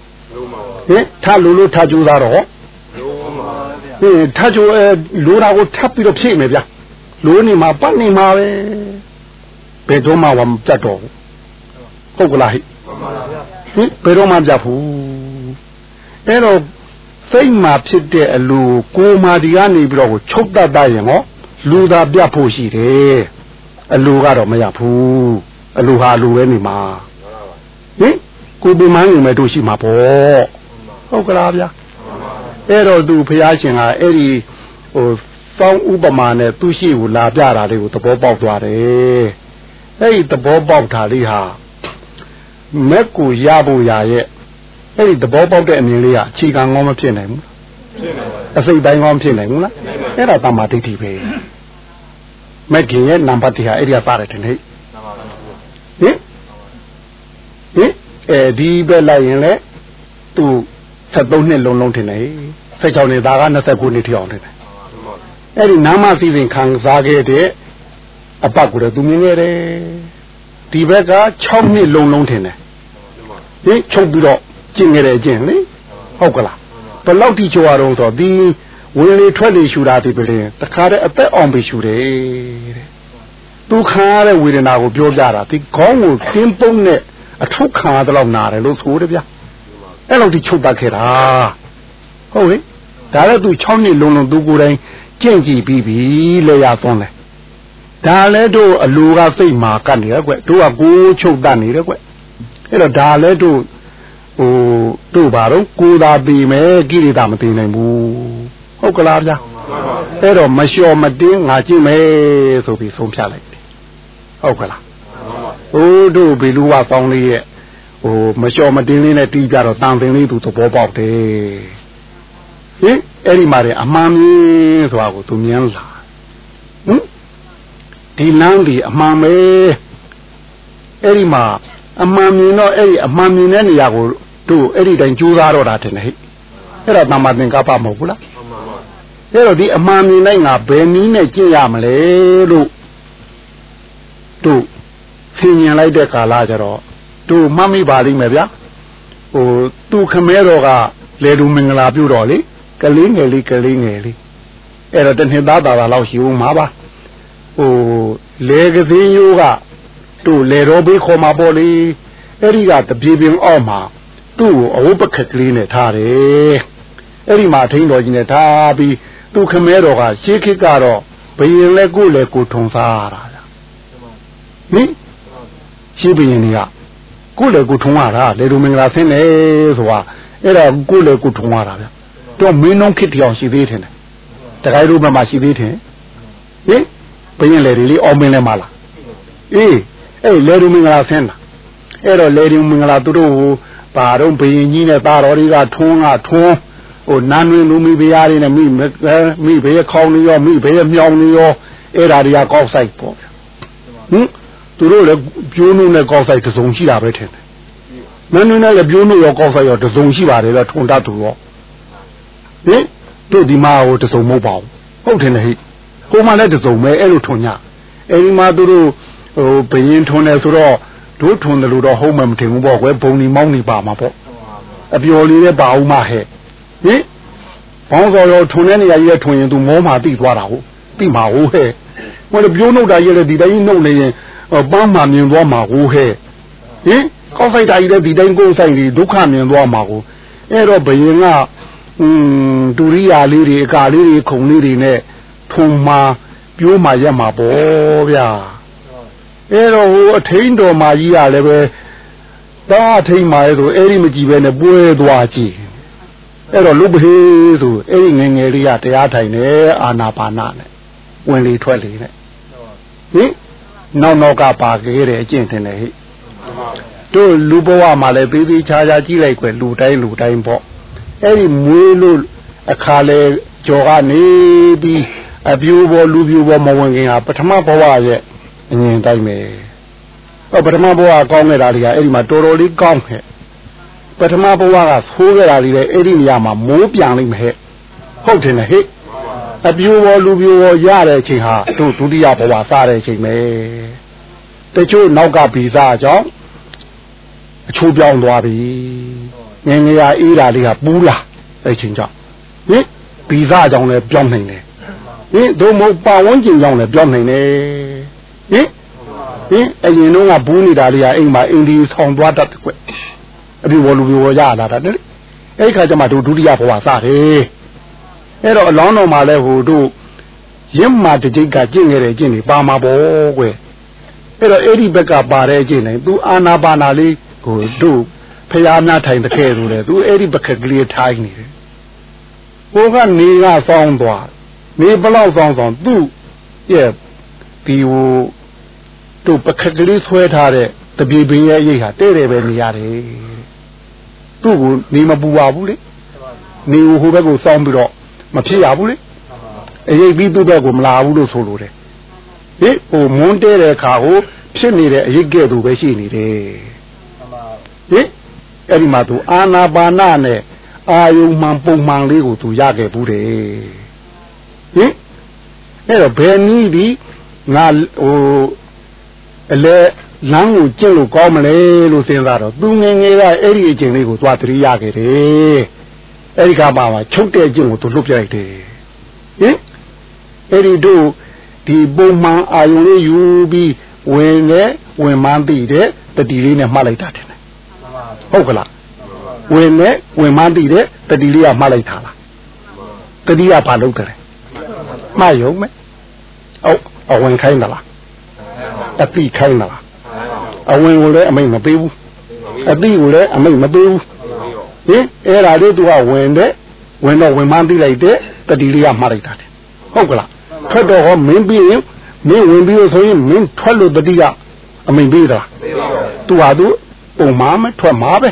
ဟင်ထလူလို့ထကြိုးစားတော့ဟင်ထကြိုးအဲလိုတာကိုထပ်ပြီးတော့ဖြည့်မယ်ဗျလိုနေမှာပတ်နေမှာပဲဘယ်တော့မှမပြတ်တော့ဘူး ဟုတ်ကလားဟိဟင်ဘယ်တော့မှပြတ်ဘူးအဲ့တော့စိတ်မှာဖြစ်တဲ့အလူကိုမာဒီကနေပြီးတော့ချုပ်တတ်တတ်ရင်ဟောလူသာပြတ်ဖို့ရှိတယ်အလူကတော့မရဘူးအလူဟာလူပဲနေမှာဟင်ကိုပင်မန်းနေမယ်တို့ရှိမှာပေါ့ဟုတ်ကလားဗျာအဲ့တော့သူဖះရှင်ကအဲ့ဒီဟိုစောင်းဥပမာနဲ့သူရှိကိုလာပြတာလေးကိုသဘောပေါက်သွားတယ်အဲ့ဒီသဘောပေါက်တာလေးဟာ မက်ကိုရဖို့ရရဲ့အဲ့ဒီသဘောပေါက်တဲ့အမြင်လေးကအခြေခံကောင်းမဖြစ်နိုင်ဘူးအစိတ်တိုင်းကောင်းဖြစ်နိုင်ဘူးလားအဲ့ဒါတမ္မာဒိဋ္ဌိပဲမက်ခင်ရဲ့နံပါတ်1ဟာအဲ့ဒီကပါတယ်တဲ့ဟင်ဟင်အဲဒီဘက်လိုက်ရင်လေသူ73နှစ်လုံးလုံးထင်တယ်16နှစ်သားက29နှစ်ထိအောင်ထင်တယ်အဲ့ဒီနာမစီစဉ်ခံစားခဲ့တဲ့အပတ်ကိုလည်းသူမြင်ခဲ့တယ် ဒီဘက်က6နှစ်လုံးလုံးထင်တယ်ဟင်ချုပ်ပြီးတော့ကျင့်ခဲ့တဲ့အကျင့်လေဟုတ်ကလားဘယ်လောက်ထိချုပ်ရတော့ဆိုဒီဝင်လေထွက်လေရှူတာဒီပလင်တခါတည်းအသက်အောင်ပြီးရှူတယ်တဲ့သူခံရတဲ့ဝေဒနာကိုပြောပြတာဒီခေါင်းကိုခင်းပုံးနဲ့အထုခံရတော့နာတယ်လို့ဆိုတယ်ဗျအဲ့လောက်ထိချုပ်တတ်ခဲ့တာဟုတ်လေဒါလည်းသူ6နှစ်လုံးလုံးသူကိုယ်တိုင်ကြင့်ကြည့်ပြီးပြီလေရသွန်းတယ် ဒါလည်းတို့အလိုကစိတ်မာကတ်နေရကွတို့ကကိုးချုပ်တတ်နေတယ်ကွအဲ့တော့ဒါလည်းတို့ဟိုတို့ဘာတော့ကိုသာပေမယ်ကိရိတာမသိနိုင်ဘူးဟုတ်ကလားဗျာအဲ့တော့မလျှော်မတင်းငါကြည့်မယ်ဆိုပြီးဆုံးဖြတ်လိုက်တယ်ဟုတ်ကလားဟိုတို့ဘီလူဝဆောင်းလေးရဲ့ဟိုမလျှော်မတင်းလေးနဲ့တီးကြတော့တန်ပင်လေးသူသဘောပေါက်တယ်ဟင်အဲ့ဒီမှာအမှန်မြင်ဆိုတာကိုသူမြင်လာဟင် ဒီလမ်းဒီအမှန်ပဲအဲ့ဒီမှာအမှန်မြင်တော့အဲ့ဒီအမှန်မြင်တဲ့နေရာကိုတို့အဲ့ဒီတိုင်းကြိုးစားတော့တာတင်ဟဲ့အဲ့ဒါတမ္မာသင်္ကပ္ပမဟုတ်ဘူးလားအဲ့တော့ဒီအမှန်မြင်လိုက်ငါဘယ်နည်းနဲ့ကြည့်ရမလဲလို့တို့ဆင်ញင်လိုက်တဲ့ကာလကျတော့တို့မှတ်မိပါလိမ့်မယ်ဗျာဟိုသူခမဲတော်ကလေလူမင်္ဂလာပြုတော်လေကလေးငယ်လေးကလေးငယ်လေးအဲ့တော့တနှစ်သားတာလောက်ရှိဦးမှာပါ ဟိုလေကသိန်းရိုးကတို့လေတော်ဘေးခေါ်มาပေါ့လေအဲ့ဒီကတပြေပင်အောက်မှာသူ့ကိုအဝတ်ပခက်ကလေးနဲ့ထားတယ်အဲ့ဒီမှာထိန်းတော်ကြီးနဲ့ထားပြီးသူခမဲတော်ကရှေးခေတ်ကတော့ဘယင်လဲကိုလဲကိုထုံစားရတာဗျဟင်ရှေးဘယင်တွေကကိုလဲကိုထုံရတာလေလူမင်္ဂလာဆင်းတယ်ဆိုတာအဲ့ဒါကိုလဲကိုထုံရတာဗျတော့မင်းနှုံးခစ်တောင်ရှိသေးတယ်တခိုင်တို့ဘက်မှာရှိသေးတယ်ဟင် ဘယင်လေတွေလေးအောင်မင်းလဲမလားအေးအဲ့လေလူမင်္ဂလာဆင်းတာအဲ့တော့လေလူမင်္ဂလာသူတို့ဟိုပါတော့ဘယင်ကြီးနဲ့သားတော်တွေကထွန်းကထွန်းဟိုနန်းတွင်လူမိဖုရားတွေနဲ့မိမိဘရဲ့ခေါင်းတွေရောမိဘရဲ့မြောင်တွေရောအဲ့ဒါတွေကကောက်ဆိုင်ပေါ့ဟင်သူတို့လည်းပြိုးနှုတ်နဲ့ကောက်ဆိုင်တစုံရှိတာပဲထင်တယ်နန်းတွင်နဲ့လည်းပြိုးနှုတ်ရောကောက်ဆိုင်ရောတစုံရှိပါတယ်တော့ထွန်တတ်သူရောဟင်တို့ဒီမှာဟိုတစုံမဟုတ်ပါဘူးဟုတ်တယ်လေဟိ ကိုမှလည်းတစုံပဲအဲ့လိုထွန်ညအဲ့ဒီမှာသူတို့ဟိုဘယင်ထွန်တယ်ဆိုတော့တို့ထွန်တယ်လို့တော့ဟုတ်မှမထင်ဘူးပေါ့ကွယ်ဘုံဒီမောင်းနေပါမှာပေါ့အပျော်လေးလည်းပါအောင်မဟဲ့ဟင်ဘောင်းစော်ရောထွန်တဲ့နေရာကြီးလည်းထွန်ရင်သူမောမှာတိသွားတာဟုတ်တိမှာဟုတ်ဟဲ့ဟိုလည်းပြိုးနှုတ်တာကြီးလည်းဒီတိုင်းနှုတ်နေရင်ပန်းမှမြင်သွားမှာဟုတ်ဟဲ့ဟင်ကောက်ဆိုင်တာကြီးလည်းဒီတိုင်းကိုယ်ဆိုင်ကြီးဒုက္ခမြင်သွားမှာကိုအဲ့တော့ဘယင်ကอืมဒူရိယာလေးတွေအကာလေးတွေခုံလေးတွေနဲ့ ထုံမှာပြိုးမှာရက်မှာပေါ့ဗျာအဲ့တော့ဟိုအထိန်တော်မာကြီးကလည်းပဲတာအထိန်မာရဲ့ဆိုအဲ့ဒီမကြည့်ပဲနဲ့ပွဲသွားကြည့်အဲ့တော့လူပဟေးဆိုအဲ့ဒီငငယ်လေးကတရားထိုင်နေအာနာပါနာနဲ့ဝင်လေထွက်လေနဲ့ဟင်နောက်နောက်ကပါခဲ့တဲ့အကျင့်တင်တယ်ဟိတို့လူဘဝမှာလည်းသေးသေးချာချာကြည့်လိုက်ွယ်လူတိုင်းလူတိုင်းပေါ့အဲ့ဒီမွေးလို့အခါလေကြော်ကနေပြီး အပြိုးပေါ်လူပြိုးပေါ်မဝင်ခင်ဟာပထမဘဝရဲ့အငြင်းတိုင်းပဲဟောပထမဘဝကောင်းခဲ့တာတွေကအဲ့ဒီမှာတော်တော်လေးကောင်းခဲ့ပထမဘဝကဆိုးခဲ့တာတွေလည်းအဲ့ဒီနေရာမှာမိုးပြန်လိမ့်မယ်ဟဲ့ဟုတ်တယ်ဟဲ့အပြိုးပေါ်လူပြိုးပေါ်ရတဲ့အချိန်ဟာတို့ဒုတိယဘဝစတဲ့အချိန်ပဲတချို့နောက်ကဗီဇအကြောင်းအချိုးပြောင်းသွားပြီငငယ်ရအေးတာလေးကပူးလာအဲ့ချိန်ကြောင့်ဟင်ဗီဇအကြောင်းလည်းပြောင်းနိုင်တယ် ဟင်တို့မဟုတ်ပါဝန်းကျင်ကြောင့်လည်းပြောင်းနိုင်တယ်ဟင်ဟင်အရင်တော့ကဘူးနေတာလေးကအိမ်မှာအင်ဒီဆောင်သွားတတ်ကွအပြိဝလူပြဝရလာတာတဲ့အဲ့ခါကျမှတို့ဒုတိယဘဝစတယ်အဲ့တော့အလောင်းတော်မှာလဲဟိုတို့ရင့်မာတကြိတ်ကကျင့်ခဲ့တဲ့ကျင့်နေပါမှာပေါ့ကွယ်အဲ့တော့အဲ့ဒီဘက်ကပါတဲ့ကျင့်နေသူအာနာပါနာလေးဟိုတို့ဖျားများထိုင်တဲ့ခဲ့လို့လေသူအဲ့ဒီဘက်ကကလေးထိုင်နေတယ်ဟိုကနေကဆောင်းသွား နေဘလောက်ဆောင်ဆောင်သူ့ရဲ့ဒီဟိုတို့ပခက်ကလေးဆွဲထားတဲ့တပြေပင်ရဲ့အရေးဟာတဲ့တယ်ပဲနေရတယ်သူ့ကိုနေမပူပါဘူးလေနေဟိုဘက်ကိုစောင်းပြီးတော့မဖြစ်ရဘူးလေအရေးပြီးသူ့ဘက်ကိုမလာဘူးလို့ဆိုလိုတယ်ဟိဟိုမွန်းတဲတဲ့အခါကိုဖြစ်နေတဲ့အရေးကဲ့သို့ပဲရှိနေတယ်ဟိအဲ့ဒီမှာသူအာနာပါနနဲ့အာယုံမှန်ပုံမှန်လေးကိုသူရခဲ့ဘူးတယ် ဟင်အဲ့တော့ဘယ်နည်းဒီငါဟိုအလဲလမ်းကိုကျင့်လို့ကောင်းမလဲလို့စဉ်းစားတော့သူငယ်ငယ်ကအဲ့ဒီအချိန်လေးကိုသွားတရိရခဲ့တယ်အဲ့ဒီကမှမှချုပ်တဲ့အကျင့်ကိုသူလွတ်ပြလိုက်တယ်ဟင်အဲ့ဒီတို့ဒီပုံမှန်အာယုံလေးယူပြီးဝင်နေဝင်မှန်းသိတဲ့တတိလေးနဲ့မှတ်လိုက်တာတယ်ဟုတ်ကလားဝင်နေဝင်မှန်းသိတဲ့တတိလေးကမှတ်လိုက်တာလားတတိကဘာလုပ်တယ် မှတ်ရုံမဲ့ဟုတ်အဝင်ခိုင်းတာလားအတိခိုင်းတာလားအဝင်ကိုလည်းအမိတ်မပေးဘူးအတိကိုလည်းအမိတ်မပေးဘူးဟင်အဲ့ဒါလေးသူကဝင်တဲ့ဝင်တော့ဝင်မှန်းသိလိုက်တဲ့တတိလေးကမှတ်လိုက်တာတယ်ဟုတ်ကလားထွက်တော့ဟောမင်းပြီးရင်မင်းဝင်ပြီးလို့ဆိုရင်မင်းထွက်လို့တတိကအမိန်ပေးတာသူဟာသူပုံမှာမထွက်မှာပဲ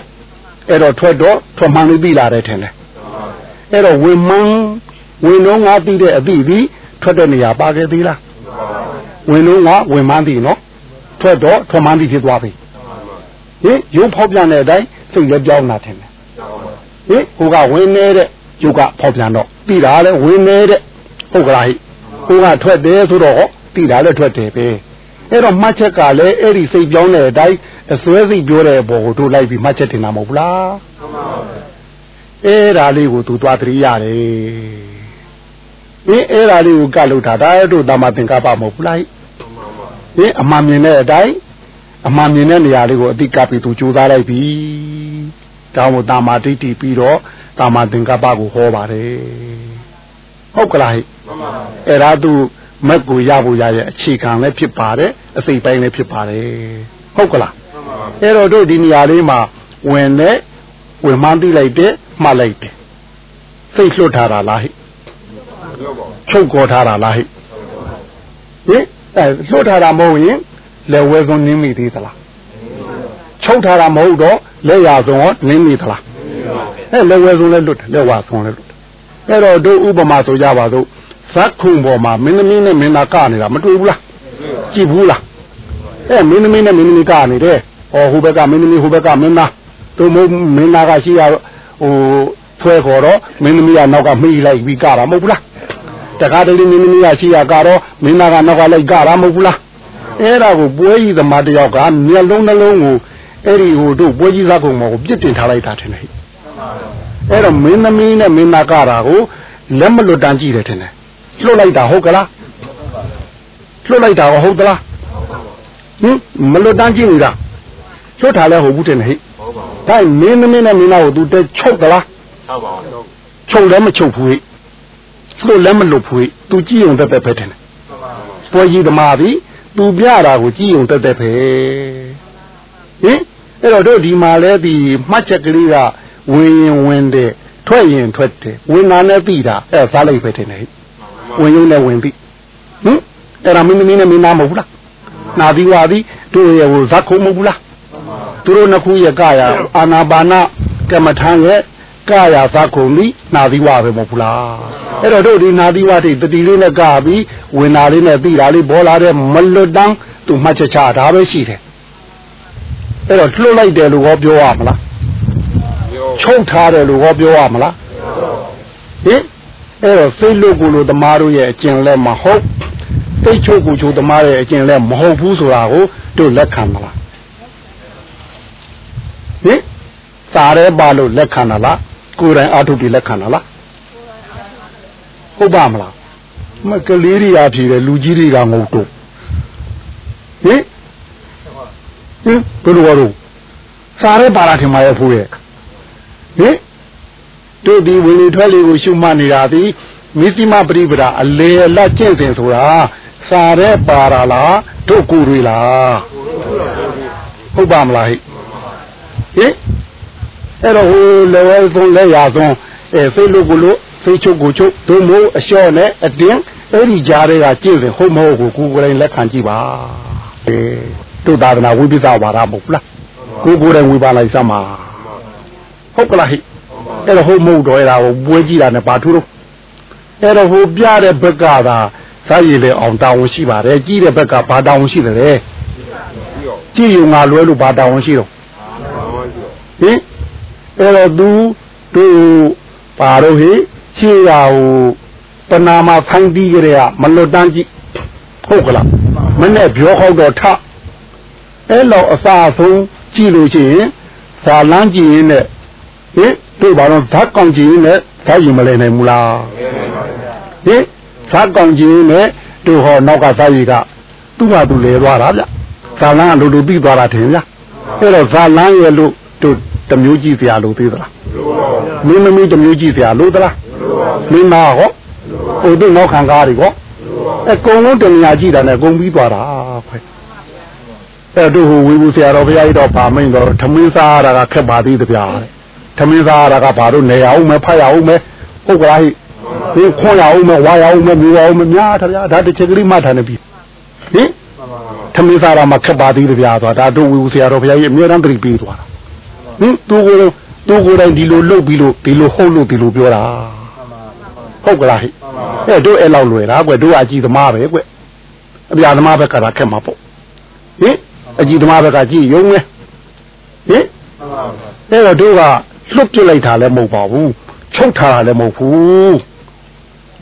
အဲ့တော့ထွက်တော့ထွက်မှန်းလေးပြီးလာတယ်ထင်တယ်အဲ့တော့ဝင်မှန်းဝင်တော့ငါပြီးတဲ့အတိဒီ ထွက်တဲ့နေရာပါခဲ့သေးလားဝင်တော့ငါဝင်မှန်းပြီးနော်ထွက်တော့ထွက်မှန်းပြီးဖြစ်သွားပြီဟင်ရုပ်ဖောက်ပြန်တဲ့အတိုင်းစိတ်လည်းပြောင်းလာထင်တယ်ဟင်ဟိုကဝင်နေတဲ့ရုပ်ကဖောက်ပြန်တော့ပြီးတာလဲဝင်နေတဲ့ဟုတ်ကလားဟိဟိုကထွက်တယ်ဆိုတော့ပြီးတာလဲထွက်တယ်ပဲအဲ့တော့မှတ်ချက်ကလည်းအဲ့ဒီစိတ်ပြောင်းတဲ့အတိုင်းအစွဲစိတ်ပြောတဲ့ဘောကိုတို့လိုက်ပြီးမှတ်ချက်တင်တာမဟုတ်ဘူးလားမှန်ပါဘူးအဲ့ဒါလေးကိုသူသွားတရိရတယ် ဟင်အဲ့ဒါလေးကိုကလို့တာဒါတို့တာမသင်္ကပ္ပမဟုတ်ဘူးလားဟင်အမှန်မြင်တဲ့အတိုင်းအမှန်မြင်တဲ့နေရာလေးကိုအတိကပြီးသူကြိုးစားလိုက်ပြီဒါမို့တာမာဒိဋ္ဌိပြီးတော့တာမာသင်္ကပ္ပကိုဟောပါတယ်ဟုတ်ကလားဟိအဲ့ဒါသူမက်ကိုရဖို့ရရဲ့အခြေခံလည်းဖြစ်ပါတယ်အစိတ်ပိုင်းလည်းဖြစ်ပါတယ်ဟုတ်ကလားအဲ့တော့တို့ဒီနေရာလေးမှာဝင်နဲ့ဝင်မှန်းသိလိုက်တယ်မှတ်လိုက်တယ်စိတ်လွတ်ထားတာလားဟိ ချုပ်ကောထားတာလားဟိဟင်အဲလွတ်ထားတာမဟုတ်ရင်လက်ဝဲဆုံးနင်းမိသေးသလားချုပ်ထားတာမဟုတ်တော့လက်ရဆုံးရောနင်းမိသလားအဲလက်ဝဲဆုံးလည်းလွတ်တယ်လက်ဝါဆုံးလည်းလွတ်တယ်အဲ့တော့တို့ဥပမာဆိုကြပါစို့ဇက်ခုံပေါ်မှာမင်းသမီးနဲ့မင်းသားကနေတာမတွေ့ဘူးလားကြည့်ဘူးလားအဲမင်းသမီးနဲ့မင်းသမီးကနေတယ်ဟောဟိုဘက်ကမင်းသမီးဟိုဘက်ကမင်းသားတို့မမင်းသားကရှိရဟိုဆွဲခေါ်တော့မင်းသမီးကနောက်ကမိလိုက်ပြီးကတာမဟုတ်ဘူးလား တကားတလေးမင်းသမီးကရှိရကတော့မင်းသားကနောက်ကလိုက်ကတာမဟုတ်ဘူးလားအဲ့ဒါကိုပွဲကြီးသမားတယောက်ကမျက်လုံးနှလုံးကိုအဲ့ဒီဟိုတို့ပွဲကြီးသားကုံမောကိုပြစ်တင်ထားလိုက်တာထင်တယ်အဲ့တော့မင်းသမီးနဲ့မင်းသားကတာကိုလက်မလွတ်တန်းကြည့်တယ်ထင်တယ်လွတ်လိုက်တာဟုတ်ကလားလွတ်လိုက်တာဟုတ်သလားဟင်မလွတ်တန်းကြည့်နေတာလွတ်ထားလဲဟုတ်ဘူးတင်ဟိဒါမင်းသမီးနဲ့မင်းသားကို तू တက်ချုပ်ကလားဟုတ်ပါဘူးချုပ်လည်းမချုပ်ဘူး လွတ်လည်းမလွတ်ဘူး तू ကြည့်ုံတက်တက်ပဲတင်တယ်ပွဲကြီးသမားပြီ तू ပြတာကိုကြည့်ုံတက်တက်ပဲဟင်အဲ့တော့တို့ဒီမှာလဲဒီမှတ်ချက်ကလေးကဝင်ရင်ဝင်တယ်ထွက်ရင်ထွက်တယ်ဝင်တာနဲ့ပြီးတာအဲ့ဒါစားလိုက်ပဲတင်တယ်ဝင်ရုံနဲ့ဝင်ပြီဟင်အဲ့ဒါမင်းသမီးနဲ့မင်းသားမဟုတ်ဘူးလားနာသီဝါသည်တို့ရဲ့ဟိုဇက်ခုံမဟုတ်ဘူးလားသူတို့နှစ်ခုရဲ့ကာယအာနာပါနကမ္မထံရဲ့ ကာယဇက်ခုံသည်နာသီဝါပဲမဟုတ်ဘူးလားအဲ့တော့တို့ဒီနာသီဝါတိတတိလေးနဲ့ကာပြီးဝင်တာလေးနဲ့ပြီးတာလေးပေါ်လာတဲ့မလွတ်တန်းသူမှတ်ချက်ချဒါပဲရှိတယ်အဲ့တော့လှုပ်လိုက်တယ်လို့ဟောပြောရမလားချုပ်ထားတယ်လို့ဟောပြောရမလားဟင်အဲ့တော့စိတ်လို့ကိုလို့တမားတို့ရဲ့အကျင့်လဲမဟုတ်စိတ်ချုပ်ကိုချုပ်တမားရဲ့အကျင့်လဲမဟုတ်ဘူးဆိုတာကိုတို့လက်ခံမလားဟင်စားရဲပါလို့လက်ခံတာလား ကိုယ်တိုင်အာထုပ်ပြီးလက်ခံတာလားဟုတ်ပါမလားမကလေးတွေအဖြစ်တယ်လူကြီးတွေကငုတ်တော့ဟင်ဟင်ဘယ်လိုရောစားရဲပါလားထင်ပါရဲ့ဖိုးရဲ့ဟင်တို့ဒီဝင်လေထွက်လေကိုရှုမှတ်နေတာဒီမိသိမပရိပဒအလေအလတ်ကျင့်စဉ်ဆိုတာစာရဲပါတာလားတို့ကိုယ်တွေလားဟုတ်ပါမလားဟိဟင် အဲ့တော့ဟိုလေဝဲဆုံးလက်ရဆုံးအဲစိတ်လို့ကိုလို့ဖေးချုပ်ကိုချုပ်ဒုမို့အလျှော့နဲ့အတင်းအဲ့ဒီကြားတွေကကြည့်ရင်ဟုတ်မဟုတ်ကိုကိုကိုယ်တိုင်လက်ခံကြည့်ပါအေးတို့သာသနာဝိပဿနာဝါဒမဟုတ်လားကိုကိုယ်တိုင်ဝေပါလိုက်စမ်းပါဟုတ်ကလားဟိအဲ့တော့ဟုတ်မဟုတ်တော့အဲ့ဒါကိုပွဲကြည့်တာနဲ့ဘာထူးတော့အဲ့တော့ဟိုပြတဲ့ဘက်ကသာစာရည်လေအောင်တောင်းရှိပါတယ်ကြည့်တဲ့ဘက်ကဘာတောင်းရှိတယ်လဲကြည့်ယူငါလွဲလို့ဘာတောင်းရှိတော့ဟင် အဲ့တော့ तू တို့ပါတော့ဟိရှေ့ရဟိုတဏမာဖိုင်းပြီးကြတဲ့ကမလွတ်တန်းကြည့်ဟုတ်ကလားမနဲ့ပြောဟောက်တော့ထအဲ့လောက်အစာဆုံးကြည့်လို့ရှိရင်ဇာလန်းကြည့်ရင်နဲ့ဟင်တို့ဘာလို့ဓာတ်ကောင်ကြည့်ရင်နဲ့ဓာတ်ရင်မလဲနိုင်ဘူးလားဟင်ဇာတ်ကောင်ကြည့်ရင်နဲ့တို့ဟောနောက်ကဇာတ်ရီကသူ့ဟာသူလဲသွားတာဗျဇာလန်းကလူလူပြီးသွားတာထင်ဗျအဲ့တော့ဇာလန်းရဲ့လို့တို့ တမျိုးကြည့်စရာလို့သေးသလားမင်းမမီးတမျိုးကြည့်စရာလို့သလားမင်းမဟောဟိုတို့နောက်ခံကားတွေဟောအကုန်လုံးတနေရာကြည့်တာနဲ့အကုန်ပြီးသွားတာခွဲအဲ့တို့ဟိုဝေဘူးဆရာတော်ဘုရားကြီးတော့ဗာမိန်တော့ထမင်းစားရတာကခက်ပါသေးတဗျာထမင်းစားရတာကဘာလို့နေရအောင်မဖတ်ရအောင်မဟုတ်ကလားဟိဒီခွန်ရအောင်မဝါရအောင်မမြူအောင်မများတဗျာဒါတစ်ချက်ကလေးမှတ်ထားနေပြီဟင်ထမင်းစားရမှာခက်ပါသေးတဗျာဆိုတာဒါတို့ဝေဘူးဆရာတော်ဘုရားကြီးအမြဲတမ်းတတိပေးသွားတာ ဟင်သူကိုယ်သူကိုယ်တိုင်ဒီလိုလုပ်ပြီးလို့ဒီလိုဟုတ်လို့ဒီလိုပြောတာဟုတ်ကလားဟိအဲ့တို့အဲ့လောက်လွယ်တာကွတို့အကြည့်သမားပဲကွအပြာသမားဘက်ကတာခက်မှာပေါ့ဟင်အကြည့်သမားဘက်ကကြည့်ယုံမဲဟင်အဲ့တော့တို့ကလွတ်ပြလိုက်တာလည်းမဟုတ်ပါဘူးချုပ်ထားတာလည်းမဟုတ်ဘူး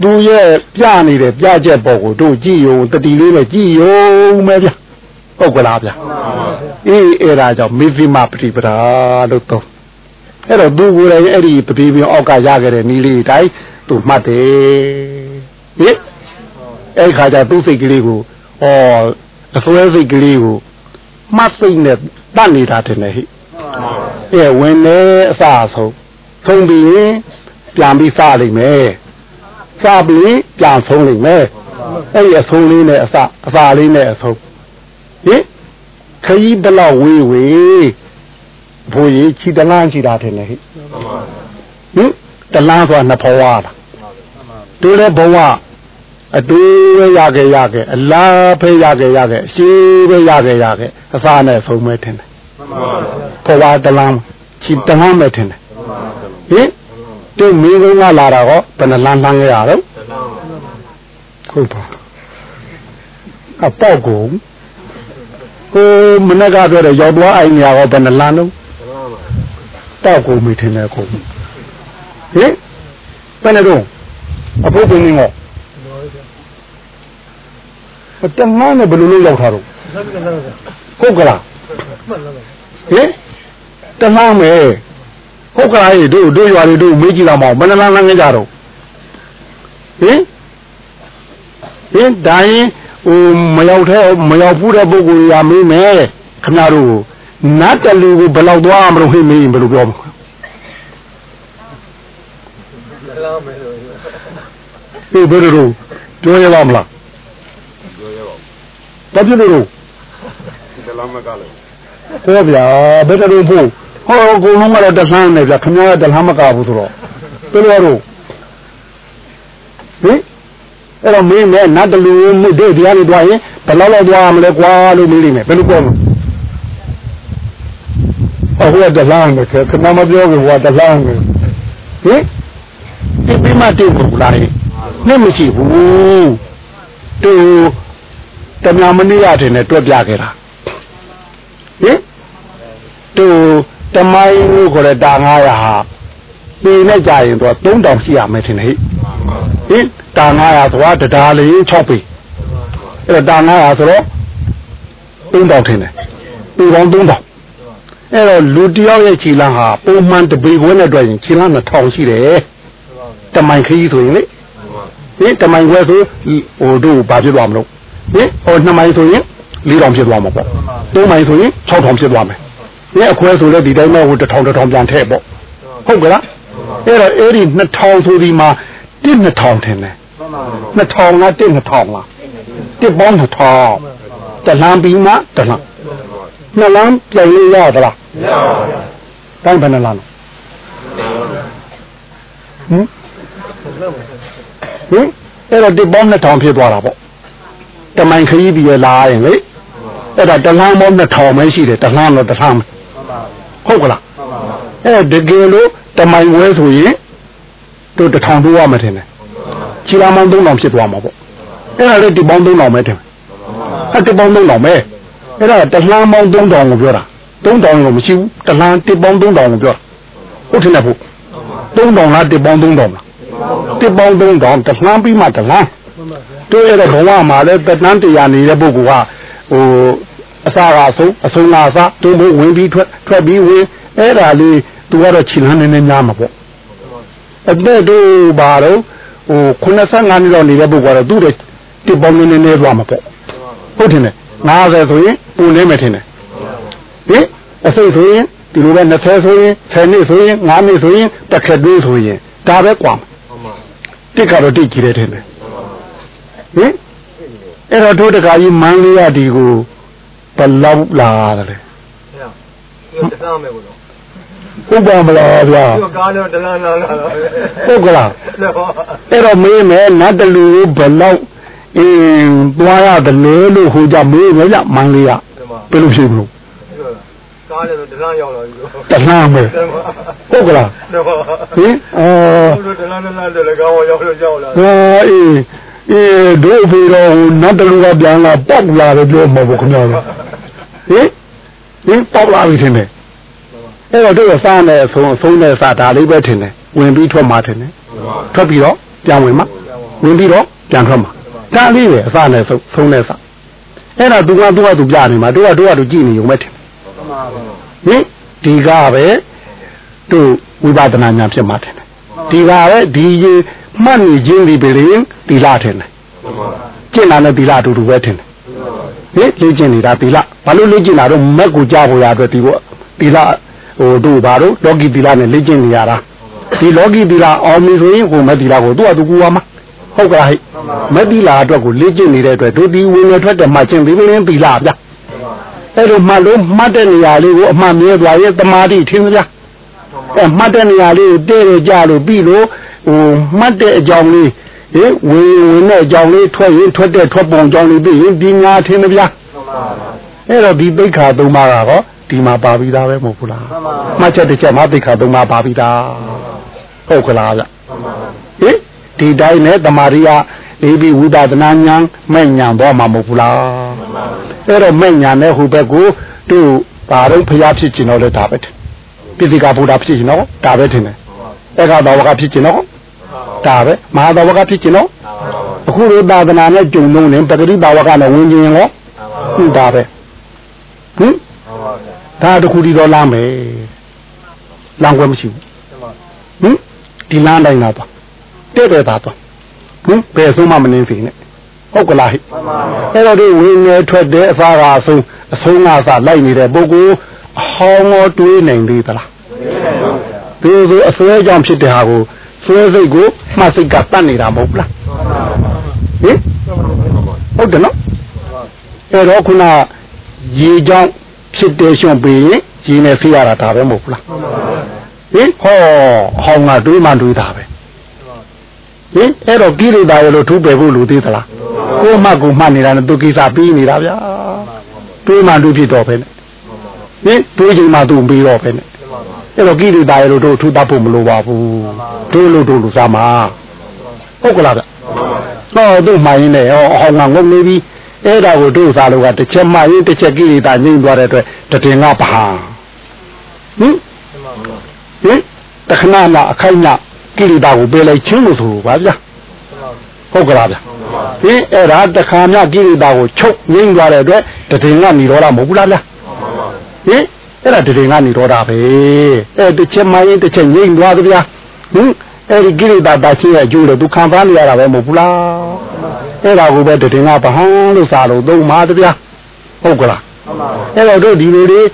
သူရဲ့ပြနေတယ်ပြချက်ပေါ်ကိုတို့ကြည့်ယုံတတိလေးနဲ့ကြည့်ယုံမဲဗျဟုတ်ကလားဗျ အေးအဲ့ဒါကြောင့်မေဇိမပฏิပဒါလို့တော့အဲ့တော့သူကိုယ်တိုင်အဲ့ဒီတတိပင်အောက်ကရခဲ့တဲ့နီးလေးတိုင်းသူမှတ်တယ်ဟင်အဲ့ခါကျသူ့စိတ်ကလေးကိုဩအစွဲစိတ်ကလေးကိုမှတ်စိတ်နဲ့တတ်နေတာတင်တယ်ဟိအဲဝင်နေအစအဆုံးဆုံးပြီးရင်ပြန်ပြီးစလိမ့်မယ်စပြီးပြန်ဆုံးလိမ့်မယ်အဲ့ဒီအဆုံးလေးနဲ့အစအစာလေးနဲ့အဆုံးဟင် ခကြီးဘလောက်ဝေးဝေးဘိုးကြီးခြိတလန်းခြိတာတယ်လေဟိဟင်တလန်းဆိုတာနှစ်ဖော်ဝါလားတို့လည်းဘုံကအတူပဲရခဲ့ရခဲ့အလားပဲရခဲ့ရခဲ့အရှိပဲရခဲ့ရခဲ့အစားနဲ့ဆုံးမဲထင်တယ်ဖော်ဝါတလန်းခြိတလန်းပဲထင်တယ်ဟင်တို့မင်းကလာတာကောဘယ်နှလန်းလန်းခဲ့ရတော့ဟုတ်ပါအပေါက်ကုန် ဟိုမနေ့ကပြောတယ်ရောက်သွားအိုင်နေရာကောဘယ်နှလန်းလုံးတောက်ကုန်မိထင်တယ်ကုန်ဟင်ဘယ်နဲ့တော့အဖို့ကုန်နေငေါတမန်းနဲ့ဘယ်လိုလုပ်ရောက်တာတော့ဟုတ်ကလားဟင်တမန်းမယ်ဟုတ်ကလားဟေ့တို့တို့ရွာတွေတို့မေးကြည့်လာမအောင်ဘယ်နှလန်းလန်းကြတော့ဟင်ဟင်ဒါရင် ဟိုမရောက်တဲ့မရောက်ဘူးတဲ့ပုဂ္ဂိုလ်ရာမေးမယ်ခင်ဗျားတို့နတ်တလူကိုဘယ်လောက်သွားမလို့ဟိမေးရင်ဘယ်လိုပြောမလဲဟေးဘယ်လိုပြောရပါမလားပြောရပါဘူးဘာဖြစ်လို့ဒီလမ်းမကလည်းဟောဗျာဘယ်လိုဖို့ဟောအကုန်လုံးကတော့တဆန်းနေဗျာခင်ဗျားကတလမ်းမကဘူးဆိုတော့ဘယ်လိုရောဟင် အဲ့တော့မင်းနဲ့နတ်တလူမှုဒိတ်တရားတွေတွားရင်ဘယ်လောက်လောက်တွားမလဲကွာလို့မေးလိမ့်မယ်ဘယ်လိုပြောမလဲအဟိုတလန်းနဲ့ခဏမပြောဘူးဟိုတလန်းနဲ့ဟင်ဒီပြမတူဘူးလားနဲ့မရှိဘူးတူတမမနေ့ရတယ်နဲ့တွက်ပြခဲ့တာဟင်တူတမိုင်းလို့ခေါ်တဲ့တာ900ဟာ ပြည်နဲ့ကြာရင်တော့3000ရှိရမယ်ထင်တယ်ဟင်တာ900သွားတရားလေး6ပေအဲ့တော့တာ900ဆိုတော့3000ထင်တယ်ပြည်ပေါင်း3000အဲ့တော့လူတယောက်ရဲ့ခြေလမ်းဟာပုံမှန်တပေခွဲနဲ့တွေ့ရင်ခြေလမ်း1000ရှိတယ်တမိုင်ခရီးဆိုရင်လေဟင်တမိုင်ခွဲဆိုဟိုတို့ဘာဖြစ်သွားမလို့ဟင်ဟို2မိုင်ဆိုရင်4000ဖြစ်သွားမှာပေါ့3မိုင်ဆိုရင်6000ဖြစ်သွားမယ်ဒီအခွဲဆိုလဲဒီတိုင်းတော့ဟို1000 1000ပြန်ထည့်ပေါ့ဟုတ်ကလား အဲ့တော့အဲ့ဒီ2000ဆိုဒီမှာ1 2000ထင်တယ်2000လား1 2000လား1ပေါင်း2000တလမ်းပြီးမှတလမ်းနှစ်လမ်းပြန်လို့ရသလားမရပါဘူးတိုင်းဘယ်နှလမ်းဟင်ဟင်အဲ့တော့တစ်ပေါင်း2000ဖြစ်သွားတာပေါ့တမိုင်ခရီးပြီးလာရင်လေအဲ့ဒါတလန်းပေါင်း2000ပဲရှိတယ်တလန်းတော့တလန်းဟုတ်ကလားအဲ့တကယ်လို့ တမိုင်ဝဲဆိုရင်တို့တထောင်တိုးရမှာထင်တယ်ခြေလမ်းပေါင်း3000ဖြစ်သွားမှာပေါ့အဲ့ဒါလေတစ်ပေါင်း3000ပဲထင်အဲ့တစ်ပေါင်း3000ပဲအဲ့ဒါတလန်းပေါင်း3000ကိုပြောတာ3000လို့မရှိဘူးတလန်းတစ်ပေါင်း3000ကိုပြောဟုတ်တယ်ဖို့3000လားတစ်ပေါင်း3000လားတစ်ပေါင်း3000တလန်းပြီးမှတလန်းတို့အဲ့ဒါဘဝမှာလည်းတန်းတရားနေတဲ့ပုဂ္ဂိုလ်ကဟိုအစာကအဆုံးအဆုံးကအစာတုံးဖို့ဝင်ပြီးထွက်ထွက်ပြီးဝင်အဲ့ဒါလေး သူကတော့ခြေလန်းနေနေများမှာပေါ့အဲ့ဒါတို့ဘာတော့ဟို85နှစ်လောက်နေတဲ့ပုဂ္ဂိုလ်ကတော့သူ့တဲ့တစ်ပေါင်းနေနေနေသွားမှာပေါ့ဟုတ်တယ်90ဆိုရင်ပူနေမယ်ထင်တယ်ဟင်အစိတ်ဆိုရင်ဒီလိုပဲ20ဆိုရင်10နှစ်ဆိုရင်9နှစ်ဆိုရင်တစ်ခက်သေးဆိုရင်ဒါပဲกว่าတစ်ကတော့တိတ်ကြည့်တယ်ထင်တယ်ဟင်အဲ့တော့တို့တကာကြီးမန်းလေးရဒီကိုဘယ်လောက်လာတယ်လဲ ဟုတ်တစားမယ်ဘုရား ဟုတ်ပါမလားဗျာဒီကားတော့တလားလားလားဟုတ်ကလားအဲ့တော့မေးမယ်နတ်တလူဘယ်လောက်အင်းသွားရတယ်လေလို့ဟိုကြမေးမယ်ဗျမန်းလေးရဘယ်လိုဖြစ်မလို့ကားလည်းတလားရောက်လာပြီလို့တလှမ်းမယ်ဟုတ်ကလားဟင်အော်ဟုတ်တယ်တလားတလားတယ်ကောင်းရောက်လို့ရောက်လာဟာအေးအေးတို့ဖေတော့နတ်တလူကပြန်လာပေါက်လာတယ်ပြောမှာပေါ့ခင်ဗျာဟင်ဟင်ပေါက်လာပြီထင်တယ် အဲ့တော့တို့စားနေအဆုံးအဆုံးနဲ့စားဒါလေးပဲထင်တယ်ဝင်ပြီးထွက်มาထင်တယ်ထွက်ပြီးတော့ပြန်ဝင်မှာဝင်ပြီးတော့ပြန်ထွက်မှာဒါလေးပဲအစားနဲ့ဆုံးဆုံးနဲ့စားအဲ့ဒါသူကသူကသူပြနေမှာတို့ကတို့ကတို့ကြည့်နေုံပဲထင်ဟင်ဒီကပဲတို့ဝိပဿနာညာဖြစ်မှာထင်တယ်ဒီကပဲဒီရေမှတ်နေခြင်းဒီပလင်ဒီလာထင်တယ်ကျင့်တာနဲ့ဒီလာအတူတူပဲထင်တယ်ဟင်လေ့ကျင့်နေတာဒီလာဘာလို့လေ့ကျင့်တာတော့မက်ကိုကြားဖို့ရအတွက်ဒီဘောဒီလာ ဟိုတို့ဘာတို့လောကီဒီလာနဲ့လေ့ကျင့်နေရတာဒီလောကီဒီလာအောင်ပြီဆိုရင်ဟိုမက်ဒီလာကိုသူ့အတူကူရမှာဟုတ်ကလားဟဲ့မက်ဒီလာအတွက်ကိုလေ့ကျင့်နေတဲ့အတွက်တို့ဒီဝင်ရထွက်တယ်မှချင်းဒီပလင်ဒီလာဗျအဲ့လိုမှတ်လို့မှတ်တဲ့နေရာလေးကိုအမှန်မြဲသွားရဲ့တမာတိထင်ကြအဲမှတ်တဲ့နေရာလေးကိုတဲ့ရကြလို့ပြီးလို့ဟိုမှတ်တဲ့အကြောင်းလေးဟင်ဝင်ဝင်တဲ့အကြောင်းလေးထွက်ရင်ထွက်တဲ့ထွက်ပုံအကြောင်းလေးပြီးရင်ဒီညာထင်မဗျာအဲ့တော့ဒီသိက္ခာသုံးပါးကတော့ ဒီမှာပါပြီးသားပဲမဟုတ်ဘူးလားမှတ်ချက်တစ်ချက်မှာသိက္ခာသုံးပါးပါပြီးသားဟုတ်ကလားဗျဟင်ဒီတိုင်းနဲ့တမာရီကနေပြီးဝိဒသနာညာမဲ့ညာတော့မှာမဟုတ်ဘူးလားအဲ့တော့မဲ့ညာနဲ့ဟိုဘက်ကိုတို့ဘာတော့ဖျားဖြစ်ကျင်တော့လဲဒါပဲထင်ပိဋကဗုဒ္ဓဖြစ်ကျင်တော့ဒါပဲထင်တယ်အဲ့ကတော့ကဖြစ်ကျင်တော့ဒါပဲမဟာတော်ကဖြစ်ကျင်တော့အခုလိုသာသနာနဲ့ကြုံလုံးနေပဂရိဘာဝကနဲ့ဝင်ကျင်ရောဟုတ်တာပဲဟင် ဒါတခုဒီတော့လမ်းပဲလမ်းကွယ်မရှိဘူးဟင်ဒီလမ်းတိုင်းလာတော့တဲ့တဲ့သားတော့ဟင်ဘယ်ဆုံးမှမနေစေနဲ့ဟုတ်ကလားဟိအဲ့တော့ဒီဝင်နေထွက်တဲ့အစားကအဆုံးအဆုံးကစားလိုက်နေတဲ့ပုဂ္ဂိုလ်အဟောင်းရောတွေးနိုင်သေးသလားဒီလိုအစွဲကြောင့်ဖြစ်တဲ့ဟာကိုစွဲစိတ်ကိုမှတ်စိတ်ကတတ်နေတာမဟုတ်လားဟင်ဟုတ်တယ်နော်အဲ့တော့ခုနရေကြောင့် ဖြစ်တဲ့ရှင်ပြီးရင်ရေနဲ့ဆေးရတာဒါပဲမဟုတ်ဘူးလားဟင်ဟောဟောင်းကတွေးမှတွေးတာပဲဟင်အဲ့တော့ကိရိတာရလို့ထူးပယ်ဖို့လူသေးသလားကိုမှကိုမှတ်နေတာနဲ့သူကိစ္စပြီးနေတာဗျာတွေးမှတွေးဖြစ်တော့ပဲနဲ့ဟင်တွေးချိန်မှသူပြီးတော့ပဲနဲ့အဲ့တော့ကိရိတာရလို့တို့ထူးတတ်ဖို့မလိုပါဘူးတို့လို့တို့လူစားမှာဟုတ်ကလားဗျဟောတို့မှရင်လည်းဟောအဟောင်းကငုံနေပြီး အဲ့ဒါကိုတို့စားလို့ကတစ်ချက်မှရင်တစ်ချက်ကိရိတာငိမ့်သွားတဲ့အတွက်တတင်ကပါဟင်ဟင်တခဏမှအခိုက်ညကိရိတာကိုပေးလိုက်ချင်းလို့ဆိုပါဗျာဟုတ်ကလားဗျာဟင်အဲ့ဒါတခါမှကိရိတာကိုချုပ်ငိမ့်သွားတဲ့အတွက်တတင်ကနေတော့မဟုတ်ဘူးလားဗျာဟင်အဲ့ဒါတတင်ကနေတော့တာပဲအဲ့တစ်ချက်မှရင်တစ်ချက်ငိမ့်သွားသဗျာဟင် အဲ့ဒီကိရိတာတာချင်းရဲ့အကျိုးတော့သူခံစားနေရတာပဲမဟုတ်ဘူးလားအဲ့ဒါကိုပဲတတင်ကဘာလို့စားလို့သုံးပါတဗျာဟုတ်ကလားအဲ့တော့တို့ဒီလိုလေး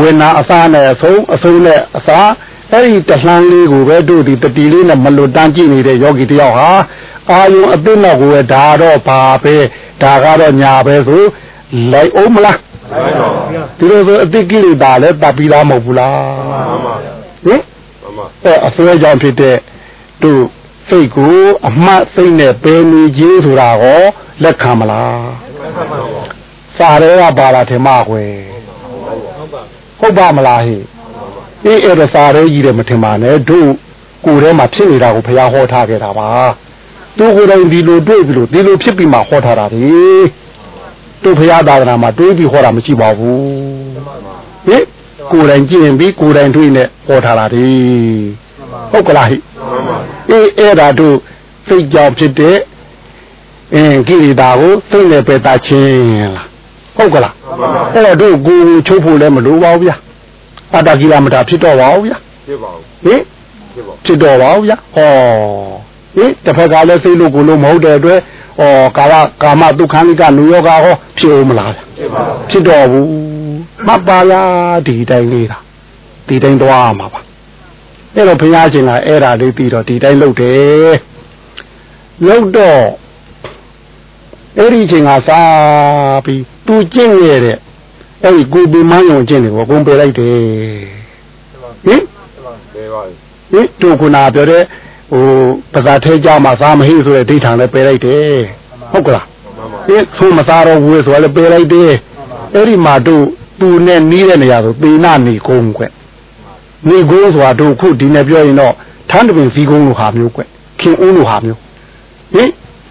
ဝေနာအစားနဲ့အဆုံးအဆုံးနဲ့အစားအဲ့ဒီတလှမ်းလေးကိုပဲတို့ဒီတတိလေးနဲ့မလွတ်တန်းကြည့်နေတဲ့ယောဂီတယောက်ဟာအာယုံအသိနောက်ကိုပဲဒါတော့ဘာပဲဒါကတော့ညာပဲဆိုလိုက်အောင်မလားဒီလိုဆိုအတိကိလေသာလည်းတပ်ပြီးသားမဟုတ်ဘူးလားဟင်အဲအစွဲကြောင့်ဖြစ်တဲ့ တို့စိတ်ကိုအမှတ်စိတ်နဲ့ပယ်နေခြင်းဆိုတာရောလက်ခံမလားစာရဲကပါလာထင်မကွယ်ဟုတ်ပါမလားဟိအေးအဲ့ဒါစာရဲကြီးတယ်မထင်ပါနဲ့တို့ကိုယ်ထဲမှာဖြစ်နေတာကိုဘုရားဟောထားခဲ့တာပါသူကိုယ်တိုင်ဒီလိုတွေ့ပြီလို့ဒီလိုဖြစ်ပြီးမှဟောထားတာလေတို့ဘုရားသာသနာမှာတွေးပြီးဟောတာမရှိပါဘူးဟိကိုယ်တိုင်ကြည့်ရင်ပြီးကိုယ်တိုင်တွေ့နဲ့ဟောထားတာလေ ဟုတ်ကလားဟိအေးအဲ့ဒါတို့စိတ်ကြောင့်ဖြစ်တဲ့အင်းကိရိတာကိုစိတ်နဲ့ပယ်တာချင်းလားဟုတ်ကလားအဲ့တော့တို့ကိုယ်ချုပ်ဖို့လည်းမလိုပါဘူးဗျာအတ္တကိလမတာဖြစ်တော့ပါဘူးဗျာဖြစ်ပါဘူးဟင်ဖြစ်ပါဖြစ်တော့ပါဘူးဗျာဟောဟင်တစ်ဖက်ကလည်းစိတ်လို့ကိုယ်လို့မဟုတ်တဲ့အတွက်ဩကာလကာမဒုက္ခနိကနုယောဂဟောဖြစ်ဦးမလားဗျာဖြစ်ပါဘူးဖြစ်တော့ဘူးမပါလားဒီတိုင်းလေးတာဒီတိုင်းသွားရမှာပါ အဲ့တော့ဘုရားရှင်ကအဲ့ဒါလေးပြီးတော့ဒီတိုင်းလုပ်တယ်လုပ်တော့အဲ့ဒီချိန်ကစားပြီးသူကျင့်ရတဲ့အဲ့ဒီကိုပင်မယုံကျင့်တယ်ကိုအကုန်ပယ်လိုက်တယ်ဟင်တယ်ပါဘူးဟင်တို့ခုနပြောတဲ့ဟိုပဇာထဲကြမှာစားမဟိဆိုတဲ့ဒိဋ္ဌာန်လည်းပယ်လိုက်တယ်ဟုတ်ကလားမှန်ပါဟင်သုံးမစားတော့ဘူးဆိုတော့လည်းပယ်လိုက်တယ်အဲ့ဒီမှာတို့သူနဲ့နီးတဲ့နေရာဆိုပေနာနေကုန်းကွ နေကုန်းဆိုတာတို့ခုဒီနဲ့ပြောရင်တော့ထန်းတပင်စီကုန်းလိုဟာမျိုးကွခင်ဦးလိုဟာမျိုးဟင်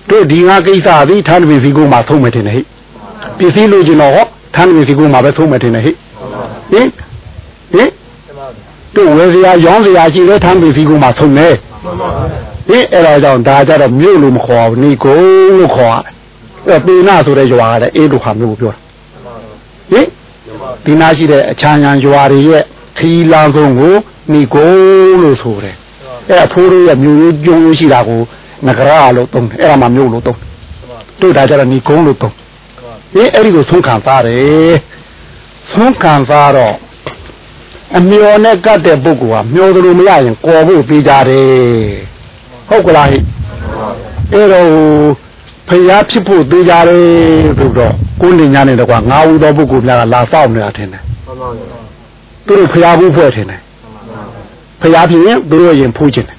တို့ဒီငါကိစ္စသည်ထန်းတပင်စီကုန်းမှာသုံးမယ်တင်တယ်ဟိပစ္စည်းလိုချင်တော့ဟောထန်းတပင်စီကုန်းမှာပဲသုံးမယ်တင်တယ်ဟိဟင်ဟင်တို့ဝယ်စရာရောင်းစရာရှိတဲ့ထန်းတပင်စီကုန်းမှာသုံးမယ်မှန်ပါဘူးဟင်အဲ့ဒါကြောင့်ဒါကြတော့မြို့လို့မခေါ်ဘူးနေကုန်းလို့ခေါ်ရတယ်အဲ့ပေနာဆိုတဲ့ရွာကလည်းအေးတို့ဟာမျိုးကိုပြောတာဟင်ဒီနာရှိတဲ့အချမ်းချမ်းရွာတွေရဲ့ ခီးလန်းဆုံးကိုနေကုန်းလို့ဆိုတယ်အဲ့အဖိုးတို့ရဲ့မြို့ရိုးကျုံလို့ရှိတာကိုငကရလို့သုံးတယ်အဲ့ဒါမှမြို့လို့သုံးတယ်တို့ဒါကြတော့နေကုန်းလို့သုံးဟင်အဲ့ဒီကိုဆုံးခံစားတယ်ဆုံးခံစားတော့အမျော်နဲ့ကတ်တဲ့ပုဂ္ဂိုလ်ကမျောသလိုမရရင်ကော်ဖို့ပေးကြတယ်ဟုတ်ကလားဟိအဲ့တော့ဖျားဖြစ်ဖို့သေးကြတယ်ဆိုတော့ကိုယ်နေညာနေတော့ကွာငါးဦးသောပုဂ္ဂိုလ်များကလာစောင့်နေတာထင်တယ်မှန်ပါဘူး သူတို့ဖျားဘူးဖွဲ့ထင်တယ်ဖျားဖြစ်ရင်သူတို့ရင်ဖူးခြင်းတယ်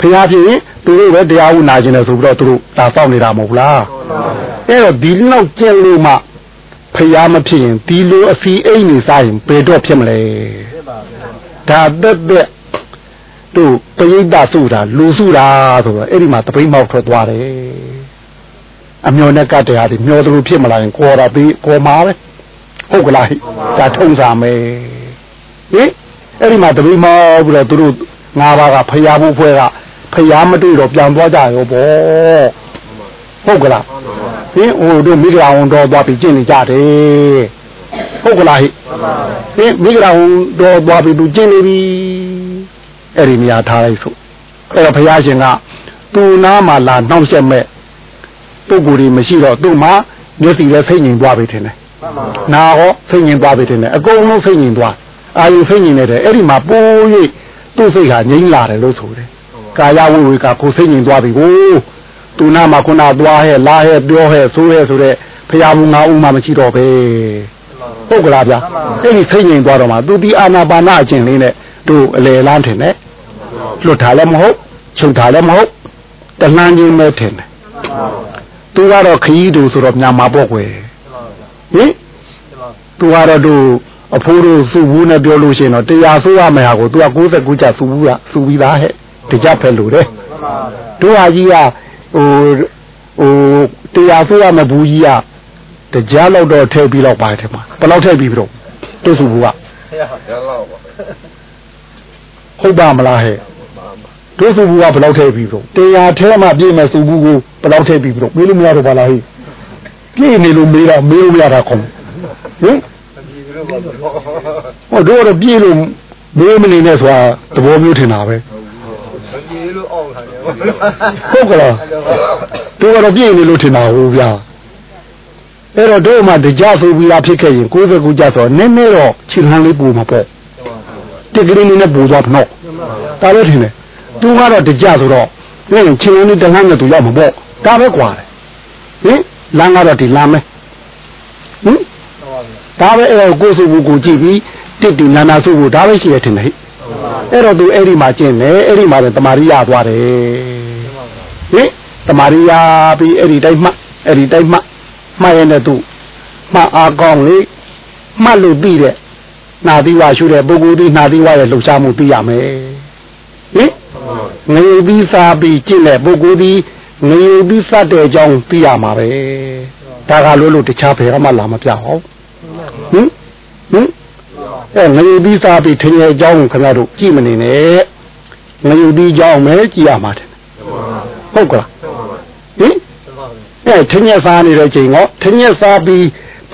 ဖျားဖြစ်ရင်သူတို့ပဲတရားဥနာခြင်းတယ်ဆိုပြီးတော့သူတို့လာစောင့်နေတာမဟုတ်လားအဲ့တော့ဒီလောက်ကျင့်လို့မှဖျားမဖြစ်ရင်ဒီလိုအစီအိမ်နေစားရင်ဘယ်တော့ဖြစ်မလဲဒါသက်သက်တို့ပရိသတ်စုတာလူစုတာဆိုတော့အဲ့ဒီမှာတပိမောက်ထွက်သွားတယ်အမျောနဲ့ကတ်တရားတွေမျောသလိုဖြစ်မလာရင်ကောတာပြီးကောမှာပဲဟုတ်ကလားဟိဒါထုံးစာမယ် ဟင်အဲ့ဒီမှာတပိမောက်ပြီးတော့သူတို့ငါးပါးကဖျားဖို့ဖွဲ့ကဖျားမတွေ့တော့ပြန်သွားကြရောဗောဟုတ်ကလားဟင်ဟိုတို့မိဂရာဝန်တော်သွားပြီးကျင့်နေကြတယ်ဟုတ်ကလားဟိဟင်မိဂရာဝန်တော်သွားပြီးသူကျင့်နေပြီအဲ့ဒီနေရာထားလိုက်ဆိုအဲ့တော့ဘုရားရှင်ကသူ့နားမှာလာနှောင့်ယှက်မဲ့ပုဂ္ဂိုလ်တွေမရှိတော့သူ့မှာမျက်စိလည်းဖိတ်ငင်သွားပြီထင်တယ်နာဟောဖိတ်ငင်သွားပြီထင်တယ်အကုန်လုံးဖိတ်ငင်သွား အာယုဖိတ်ငင်နေတယ်အဲ့ဒီမှာပိုး၍သူ့စိတ်ဟာငြိမ့်လာတယ်လို့ဆိုတယ်ကာယဝိဝေကကိုဖိတ်ငင်သွားပြီကိုသူနာမှာခုနသွားဟဲ့လာဟဲ့ပြောဟဲ့ဆိုဟဲ့ဆိုတဲ့ဖရာဘူးငါဥမှမရှိတော့ပဲဟုတ်ကလားဗျာအဲ့ဒီဖိတ်ငင်သွားတော့မှသူဒီအာနာပါနအကျင့်လေးနဲ့တို့အလေလန်းထင်တယ်လွတ်ထားလည်းမဟုတ်ချုပ်ထားလည်းမဟုတ်တလှမ်းချင်းပဲထင်တယ်သူကတော့ခရီးတူဆိုတော့ညမှာပေါ့ကွယ်ဟင်သူကတော့တို့ အဖိုးတို့စုဘူးနဲ့ပြောလို့ရှိရင်တော့တရားဆိုးရမယ်ဟာကိုသူက69ကျစုဘူးကစုပြီးသားဟဲ့တကြဖက်လို့တဲ့တို့ဟာကြီးကဟိုဟိုတရားဆိုးရမယ်ဘူးကြီးကတကြားလောက်တော့ထည့်ပြီးတော့ပါတယ်ထင်ပါဘယ်လောက်ထည့်ပြီးပြီတော့တို့စုဘူးကရလောက်ပါဟုတ်ပါမလားဟဲ့တို့စုဘူးကဘယ်လောက်ထည့်ပြီးတော့တရားထဲမှာပြည့်မဲ့စုဘူးကိုဘယ်လောက်ထည့်ပြီးတော့မေးလို့မရတော့ပါလားဟဲ့ပြည့်နေလို့မေးတော့မေးလို့မရတာခုံဟင်ဒီလိုပါတော့ ဟောတို့ကတော့ပြည့်လို့မေးမနေနဲ့ဆိုတာသဘောမျိုးထင်တာပဲဒီလိုအောင်ခံတယ်ဟုတ်ကလားတို့ကတော့ပြည့်နေလို့ထင်တာဟုတ်ဗျာအဲ့တော့တို့မှတရားဆိုပြီးသားဖြစ်ခဲ့ရင်69ကျဆိုတော့နည်းနည်းတော့ခြေလှမ်းလေးပူမှာပေါ့တစ်ကလေးလေးနဲ့ပူသွားဖနော်ဒါလည်းထင်တယ်သူကတော့တရားဆိုတော့နည်းခြေလှမ်းလေးတလှမ်းနဲ့သူရောက်မှာပေါ့ဒါပဲကွာတယ်ဟင်လမ်းကတော့ဒီလမ်းပဲဟင် ဒါပဲအဲ့တော့ကိုယ်စုဘူးကိုကြည့်ပြီးတစ်တီနာနာစုဘူးဒါပဲရှိရထင်တယ်ဟိအဲ့တော့သူအဲ့ဒီမှာကျင့်တယ်အဲ့ဒီမှာတမာရိရသွားတယ်ဟင်တမာရီယာပြီးအဲ့ဒီတိုင်းမှတ်အဲ့ဒီတိုင်းမှတ်မှတ်ရတဲ့သူမှတ်အားကောင်းလေမှတ်လို့ပြီးတဲ့နာသီဝရှုတဲ့ပုဂ္ဂိုလ်ဒီနာသီဝရဲ့လှုပ်ရှားမှုသိရမယ်ဟင်ငရေပြီးစားပြီးကျင့်တဲ့ပုဂ္ဂိုလ်ဒီငရေပြီးစတဲ့အကြောင်းသိရမှာပဲဒါကလို့လို့တခြားဘယ်မှလာမပြဟော ဟင်ဟင်အဲငရေပြီးစားပြီးထင်ရဲ့အကြောင်းခင်ဗျားတို့ကြည့်မနေနဲ့ငရေပြီးအကြောင်းပဲကြည့်ရမှာတယ်ဟုတ်ကလားဟင်အဲထင်ရဲ့စားနေတဲ့ချိန်ကထင်ရဲ့စားပြီး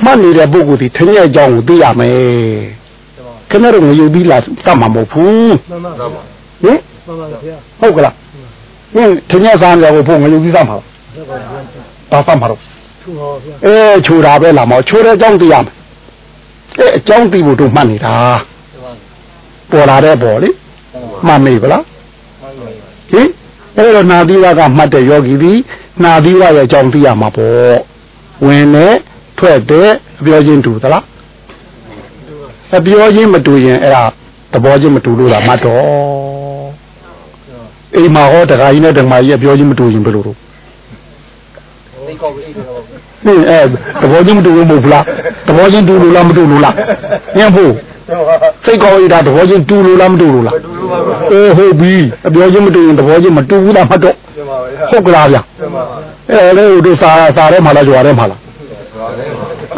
မှတ်နေတဲ့ပုဂ္ဂိုလ်ဒီထင်ရဲ့အကြောင်းကိုသိရမယ်ခင်ဗျားတို့ငရေပြီးလာတတ်မှာမဟုတ်ဘူးမှန်ပါမှန်ပါဟင်မှန်ပါဗျာဟုတ်ကလားဟင်ထင်ရဲ့စားနေကိုဖို့ငရေပြီးစားမှာဟုတ်ပါဗျာဘာစားမှာတော့ထူဟောဗျာအဲချိုတာပဲလာမောချိုတဲ့အကြောင်းသိရမယ် အဲအကြောင်းသိဖို့တို့မှတ်နေတာမှန်ပါပေါ်လာတဲ့ပေါ်လေမှတ်မိဗလားမှန်ပါဟင်အဲ့တော့နာသီဝကမှတ်တဲ့ယောဂီသည်နာသီဝရဲ့အကြောင်းသိရမှာပေါ့ဝင်နဲ့ထွက်တဲ့အပြောချင်းတူသလားအပြောချင်းမတူရင်အဲ့ဒါသဘောချင်းမတူလို့လားမှတ်တော့အိမ်မှာဟောတခါကြီးနဲ့တခါကြီးအပြောချင်းမတူရင်ဘယ်လိုလုပ် သိကောက်ပြီးတော့ဟင်းအဲသဘောချင်းမတူဘူးမဟုတ်ဘူးလားသဘောချင်းတူလို့လားမတူလို့လားညံ့ဖို့စိတ်ကောင်းရတာသဘောချင်းတူလို့လားမတူလို့လားတူလို့ပါဗျာအေးဟုတ်ပြီအပြောချင်းမတူရင်သဘောချင်းမတူဘူးလားမတော့မှန်ပါဗျာဟုတ်ကလားဗျမှန်ပါအဲလေတို့စာစာထဲမှာလားကြွားထဲမှာလား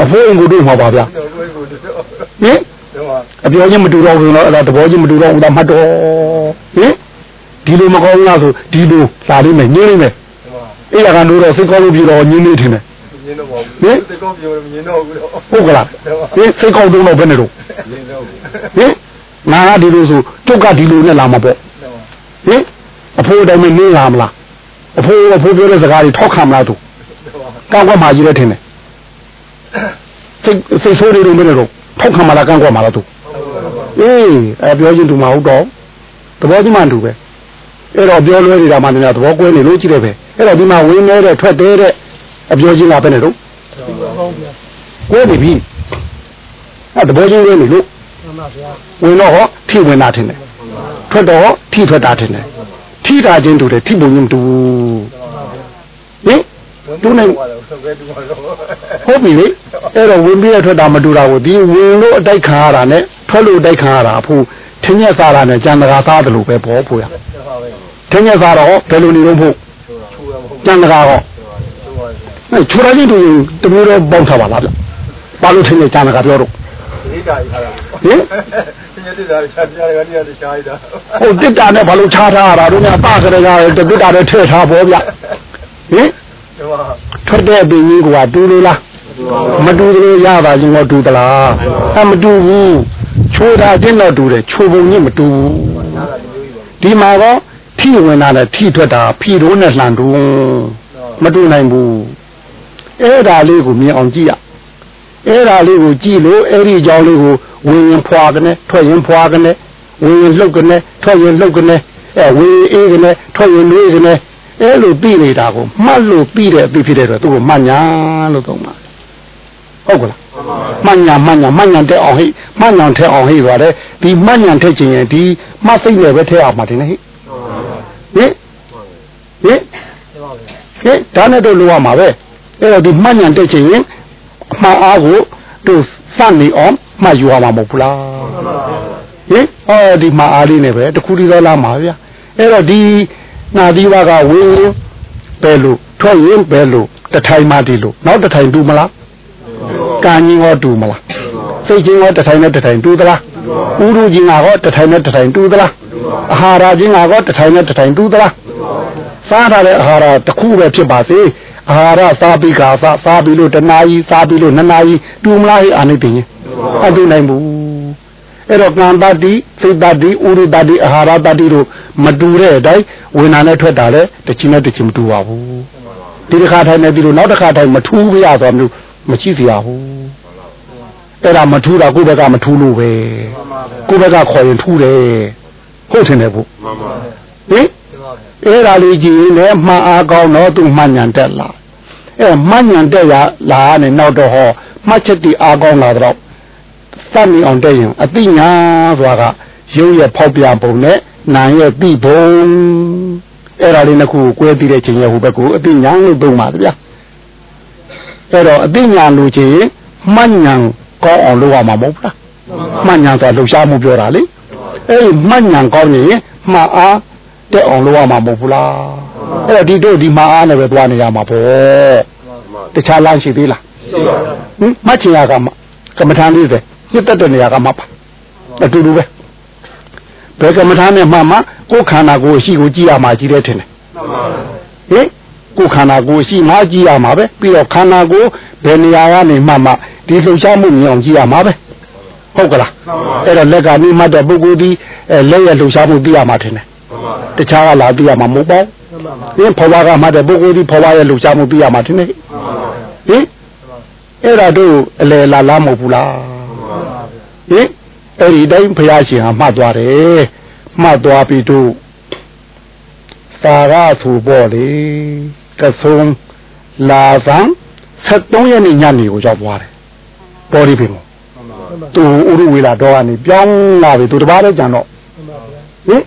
အဖိုးအိမ်ကိုတို့မှာပါဗျတော့ကိုယ်ကိုတော့ဟင်တော့ပါအပြောချင်းမတူတော့ဘူးနော်အဲ့ဒါသဘောချင်းမတူတော့ဘူးလားမတော့ဟင်ဒီလိုမကောင်းလားဆိုဒီလိုလာလိမ့်မယ်ညင်းလိမ့်မယ်မှန်ပါ အဲ့ဒါကလို့တော့စိတ်ကောင်းလို့ပြီးတော့ညင်းနေတယ်မြင်တော့ပါဘူးသိကောက်ပြောမြင်တော့ဘူးတော့ဟုတ်ကလားဟင်စိတ်ကောင်းတော့ဘယ်နဲ့တော့မြင်တော့ဘူးဟင်ငါကဒီလိုဆိုကျုပ်ကဒီလိုနဲ့လာမှာပေါ့တော့ဟင်အဖိုးအတိုင်းမနေလာမလားအဖိုးအဖိုးပြောတဲ့စကားတွေထောက်ခံမလားသူကောင်းကွက်မှာကြီးတယ်ထင်တယ်စိတ်စိတ်ဆိုးနေလို့မင်းတို့ထောက်ခံမလားကောင်းကွက်မှာလားသူအေးအဲပြောချင်းသူမဟုတ်တော့သဘောချင်းမှတူပဲ အဲ့တော့ပြောလွဲနေတာမှတည်းကသဘောကွဲနေလို့ကြည့်တယ်ပဲအဲ့တော့ဒီမှာဝင်းနေတဲ့ထွက်တဲ့တဲ့အပြောချင်းကပဲနေတော့ဟုတ်ဗျာကွဲနေပြီအဲ့သဘောချင်းကွဲနေလို့မှန်ပါဗျာဝင်တော့ဟောထိဝင်တာထင်တယ်ထွက်တော့ဟောထိထွက်တာထင်တယ်ထိတာချင်းတူတယ်ထိပုံချင်းမတူဘူးဟင်တူနေပါတော့ဆိုခဲ့တူပါတော့ဟုတ်ပြီလေအဲ့တော့ဝင်ပြီးရထွက်တာမတူတာကိုဒီဝင်လို့အတိုက်ခံရတာနဲ့ထွက်လို့အတိုက်ခံရတာအဖို့ ထင်းရက်စားတာနဲ့ကြံတကာသားတယ်လို့ပဲပေါ်ဖို့ရဟုတ်ပါပဲထင်းရက်စားတော့ဘယ်လိုနေတော့ဖို့ချူရမဟုတ်ကြံတကာဟောချူပါဗျာအဲ့ချိုရချင်းတူရင်တမျိုးတော့ပေါက်ထားပါလားဗျဘာလို့ထင်းရက်ကြံတကာပြောတော့ဒီတာကြီးထားတာဟင်ဒီနေ့တာချာပြရကတည်းကရှားရတာဟုတ်တစ်တာနဲ့ဘာလို့ခြားထားရတာတို့များပကြရကြတတစ်တာနဲ့ထည့်ထားပေါ်ဗျဟင်ဒီမှာထွက်တဲ့ပင်ကြီးကတူလို့လားမတူသလိုရပါချင်းတော့တူသလားအမတူဘူး ချိုးတာချင်းတော့တူတယ်ချိုးပုံချင်းမတူဘူးနားလာဒီလိုကြီးပါဒီမှာတော့ထိဝင်တာနဲ့ထိထွက်တာဖြီရိုးနဲ့လှန်တူမတူနိုင်ဘူးအဲ့ဒါလေးကိုမြင်အောင်ကြည့်ရအဲ့ဒါလေးကိုကြည့်လို့အဲ့ဒီအကြောင်းလေးကိုဝင်ရင်ဖွာကနေထွက်ရင်ဖွာကနေဝင်ရင်လှုပ်ကနေထွက်ရင်လှုပ်ကနေအဲဝင်ရင်အေးကနေထွက်ရင်လေးကနေအဲ့လိုပြီးနေတာကိုမှတ်လို့ပြီးတဲ့အပြီးဖြစ်တဲ့တော့သူ့ကိုမှတ်ညာလို့သုံးပါဟုတ်ကလား မှတ်ညာမှတ်ညာမှတ်ညာတဲ့အောင်ဟိမှတ်ညာတဲ့အောင်ဟိဆိုရတယ်ဒီမှတ်ညာတဲ့ခြင်းရင်ဒီမှတ်စိတ်နဲ့ပဲထဲအောင်မှာတင်နေဟိဟင်ဟင်ဒီပါဗျာဟင်ဒါနဲ့တော့လိုရမှာပဲအဲ့တော့ဒီမှတ်ညာတဲ့ခြင်းရင်အမှားအားကိုတို့စနေအောင်မှတ်ယူရမှာမဟုတ်ဘူးလားဟင်ဟောဒီမှာအားလေးနဲ့ပဲတခုတည်းတော့လာမှာဗျာအဲ့တော့ဒီနာဒီဝါကဝင်းပဲလို့ထွက်ရင်ပဲလို့တထိုင်မှဒီလို့နောက်တထိုင်တူမလား ကံကြီးဟောတူမလားစိတ်ချင်းဟောတထိုင်နဲ့တထိုင်တူသလားဥရုချင်းကဟောတထိုင်နဲ့တထိုင်တူသလားအာဟာရချင်းကဟောတထိုင်နဲ့တထိုင်တူသလားစားထားတဲ့အာဟာရတစ်ခုပဲဖြစ်ပါစေအာဟာရစားပြီးကစားစားပြီးလို့တနာကြီးစားပြီးလို့နှစ်နာရီတူမလားဟိအာနိတင်ရင်အတူနိုင်ဘူးအဲ့တော့ကံတတိစိတ်တတိဥရိတတိအာဟာရတတိတို့မတူတဲ့အတိုင်းဝိညာဉ်နဲ့ထွက်တာလေတစ်ချင်းနဲ့တစ်ချင်းမတူပါဘူးဒီတစ်ခါထိုင်နေပြီးလို့နောက်တစ်ခါထိုင်မထူးပြရဆိုမျိုး မရှိစရာဘူးအဲ့ဒါမထူးတာကိုယ့်ဘက်ကမထူးလို့ပဲကိုယ့်ဘက်ကခေါ်ရင်ထူးတယ်ဟုတ်တယ်နဲ့ဘုမှန်ပါဟင်ဒီပါဗျာအဲ့ဒါလေးကြည့်ရင်လည်းမှန်အားကောင်းတော့သူမှန်ညံတက်လာအဲမှန်ညံတက်ရလာနဲ့နောက်တော့ဟောမှတ်ချက်တီအားကောင်းလာတော့စက်နေအောင်တက်ရင်အတိညာဆိုတာကရုပ်ရဲ့ဖောက်ပြန်ပုံနဲ့နာရဲ့တိပုံအဲ့ဒါလေးနှစ်ခုကိုကွဲပြီးတဲ့ချိန်ရဟိုဘက်ကိုအသိဉာဏ်လို့သုံးပါဗျာ အဲ့တော့အသိဉာဏ်လို့ချင်းမှတ်ဉာဏ်ကောင်းအောင်လုပ်ရမှာမဟုတ်လားမှတ်ဉာဏ်ဆိုလှုပ်ရှားမှုပြောတာလေအဲ့ဒီမှတ်ဉာဏ်ကောင်းရင်မှတ်အားတက်အောင်လုပ်ရမှာမဟုတ်ဘူးလားအဲ့တော့ဒီတို့ဒီမှတ်အားနဲ့ပဲသွားနေရမှာပေါ့တခြားလမ်းရှိသေးလားရှိပါဘူးဟင်မှတ်ချင်ရကမှကမ္မထာလေးပဲညစ်တတ်တဲ့နေရာကမှပါအတူတူပဲဘယ်ကမ္မထာနဲ့မှမှကိုယ်ခန္ဓာကိုယ်ရှိကိုကြည့်ရမှာကြည့်တဲ့ထင်တယ်မှန်ပါဘူးဟင် ကိုယ်ခန္ဓာကိုယ်ရှိမှကြည့်ရမှာပဲပြီးတော့ခန္ဓာကိုယ်ဘယ်နေရာကနေမှမှဒီလှုပ်ရှားမှုမြင်အောင်ကြည့်ရမှာပဲဟုတ်ကလားအဲ့တော့လက်ကနေမှတ်တဲ့ပုဂ္ဂိုလ်ဒီအဲလက်ရဲ့လှုပ်ရှားမှုသိရမှာထင်တယ်မှန်ပါဘူးတခြားကလာသိရမှာမဟုတ်ပါဘူးဟင်ဖော်ဝါကမှတ်တဲ့ပုဂ္ဂိုလ်ဒီဖော်ဝါရဲ့လှုပ်ရှားမှုသိရမှာထင်တယ်ဟင်အဲ့ဒါတို့အလယ်လာလားမဟုတ်ဘူးလားဟင်အဲ့ဒီတိုင်းဘုရားရှင်ဟာမှတ်သွားတယ်မှတ်သွားပြီးတော့သာရဆိုပေါ့လေ ကဆုံလာသံ73ရက်နေ့ညနေကိုရောက်သွားတယ်ပေါ်ဒီပင်ကိုသူဥရဝေလာတော့ကနေပြောင်းလာပြီသူတပားလည်းကြံတော့ဟင်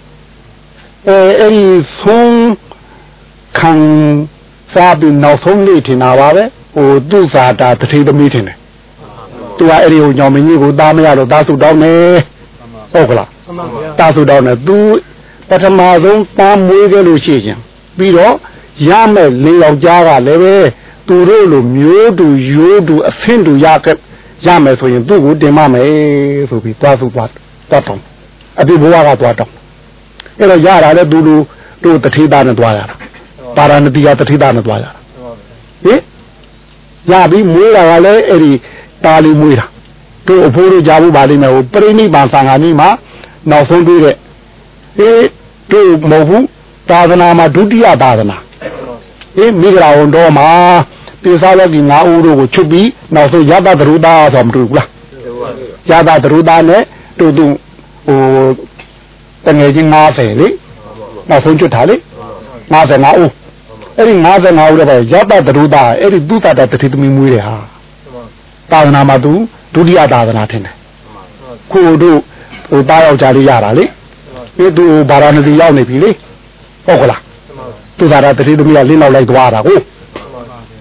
အဲအဲ့ဒီဆုံးခံစားပြီးနောက်ဆုံးနေ့ထင်တာပါပဲဟိုသူ့စာတာတထေသမီးထင်တယ်သူကအဲ့ဒီကိုညောင်မင်းကြီးကိုသားမရတော့သားစုတောင်းနေဟုတ်ကလားမှန်ပါဗျာသားစုတောင်းနေသူပထမဆုံးသားမွေးခဲ့လို့ရှိရင်ပြီးတော့ ရမဲ့လင်းယောက်ျားကလည်းပဲသူတို့လိုမျိုးတူရိုးတူအဆင့်တူရခဲ့ရမယ်ဆိုရင်သူ့ကိုတင်မမယ်ဆိုပြီးသားစုသွားသွားတောင်းအပြစ်ဘဝကသွားတောင်းအဲ့တော့ရတာလေသူလူတို့တထေသားနဲ့သွားရတာပါရဏတိယတထေသားနဲ့သွားရတာဟင်ရပြီမွေးတာကလည်းအဲ့ဒီတာလီမွေးတာတို့အဖိုးတို့ကြားဖို့ပါလိမ့်မယ်ဟိုပြိဋိဘံသံဃာနည်းမှာနောက်ဆုံးတွေ့တဲ့အေးတို့မဟုတ်ဘူးသာသနာမှာဒုတိယသာသနာ အေးမိဂရာဝန်တော်မှာပိစာလောကီ၅ဦးတို့ကိုချုပ်ပြီးနောက်ဆုံးယတသရုတာဆိုမတူဘူးလားယတသရုတာနဲ့တို့သူဟိုတငယ်ချင်း90လေနောက်ဆုံးကျွတ်တာလေ55ဦးအဲ့ဒီ55ဦးတော့ရတ္တတရုတာအဲ့ဒီသူတတတတိသမီးမွေးတယ်ဟာသာသနာမှာသူဒုတိယသာသနာထင်တယ်ကိုတို့ဟိုတားယောက်ျားလေးရတာလေဒီသူဗာရာဏသီရောက်နေပြီလေဟုတ်ကလား သူသာတတတိသမီးကလင်းနောက်လိုက်သွားတာကို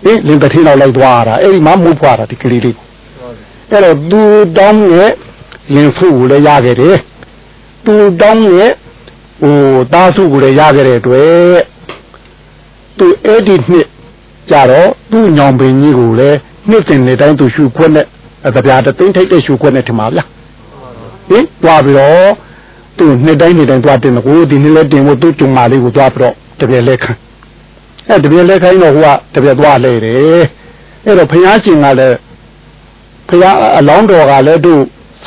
ဟင်လင်းတတိနောက်လိုက်သွားတာအဲ့ဒီမှာမုတ်ဖွာတာဒီကလေးလေးအဲ့တော့သူတောင်းရဲ့လင်းဖုကိုလည်းရခဲ့တယ်သူတောင်းရဲ့ဟိုတားစုကိုလည်းရခဲ့တဲ့အတွက်သူအဲ့ဒီနှစ်ကြတော့သူ့ညောင်ပင်ကြီးကိုလည်းနှစ်တင်နေတိုင်းသူရှုခွက်နဲ့အတပြားတသိန်းထိတ်တဲ့ရှုခွက်နဲ့ထင်ပါဗျာဟင်သွားပြီးတော့သူနှစ်တိုင်းနှစ်တိုင်းသွားတင်တယ်ကိုဒီနှစ်လဲတင်ဖို့သူ့ကျုံမာလေးကိုသွားပြီးတော့ တပြက်လက်ခံအဲ့တပြက်လက်ခိုင်းတော့ဟိုကတပြက်သွားလဲတယ်အဲ့တော့ဘုရားရှင်ကလည်းဘုရားအလောင်းတော်ကလည်းသူ့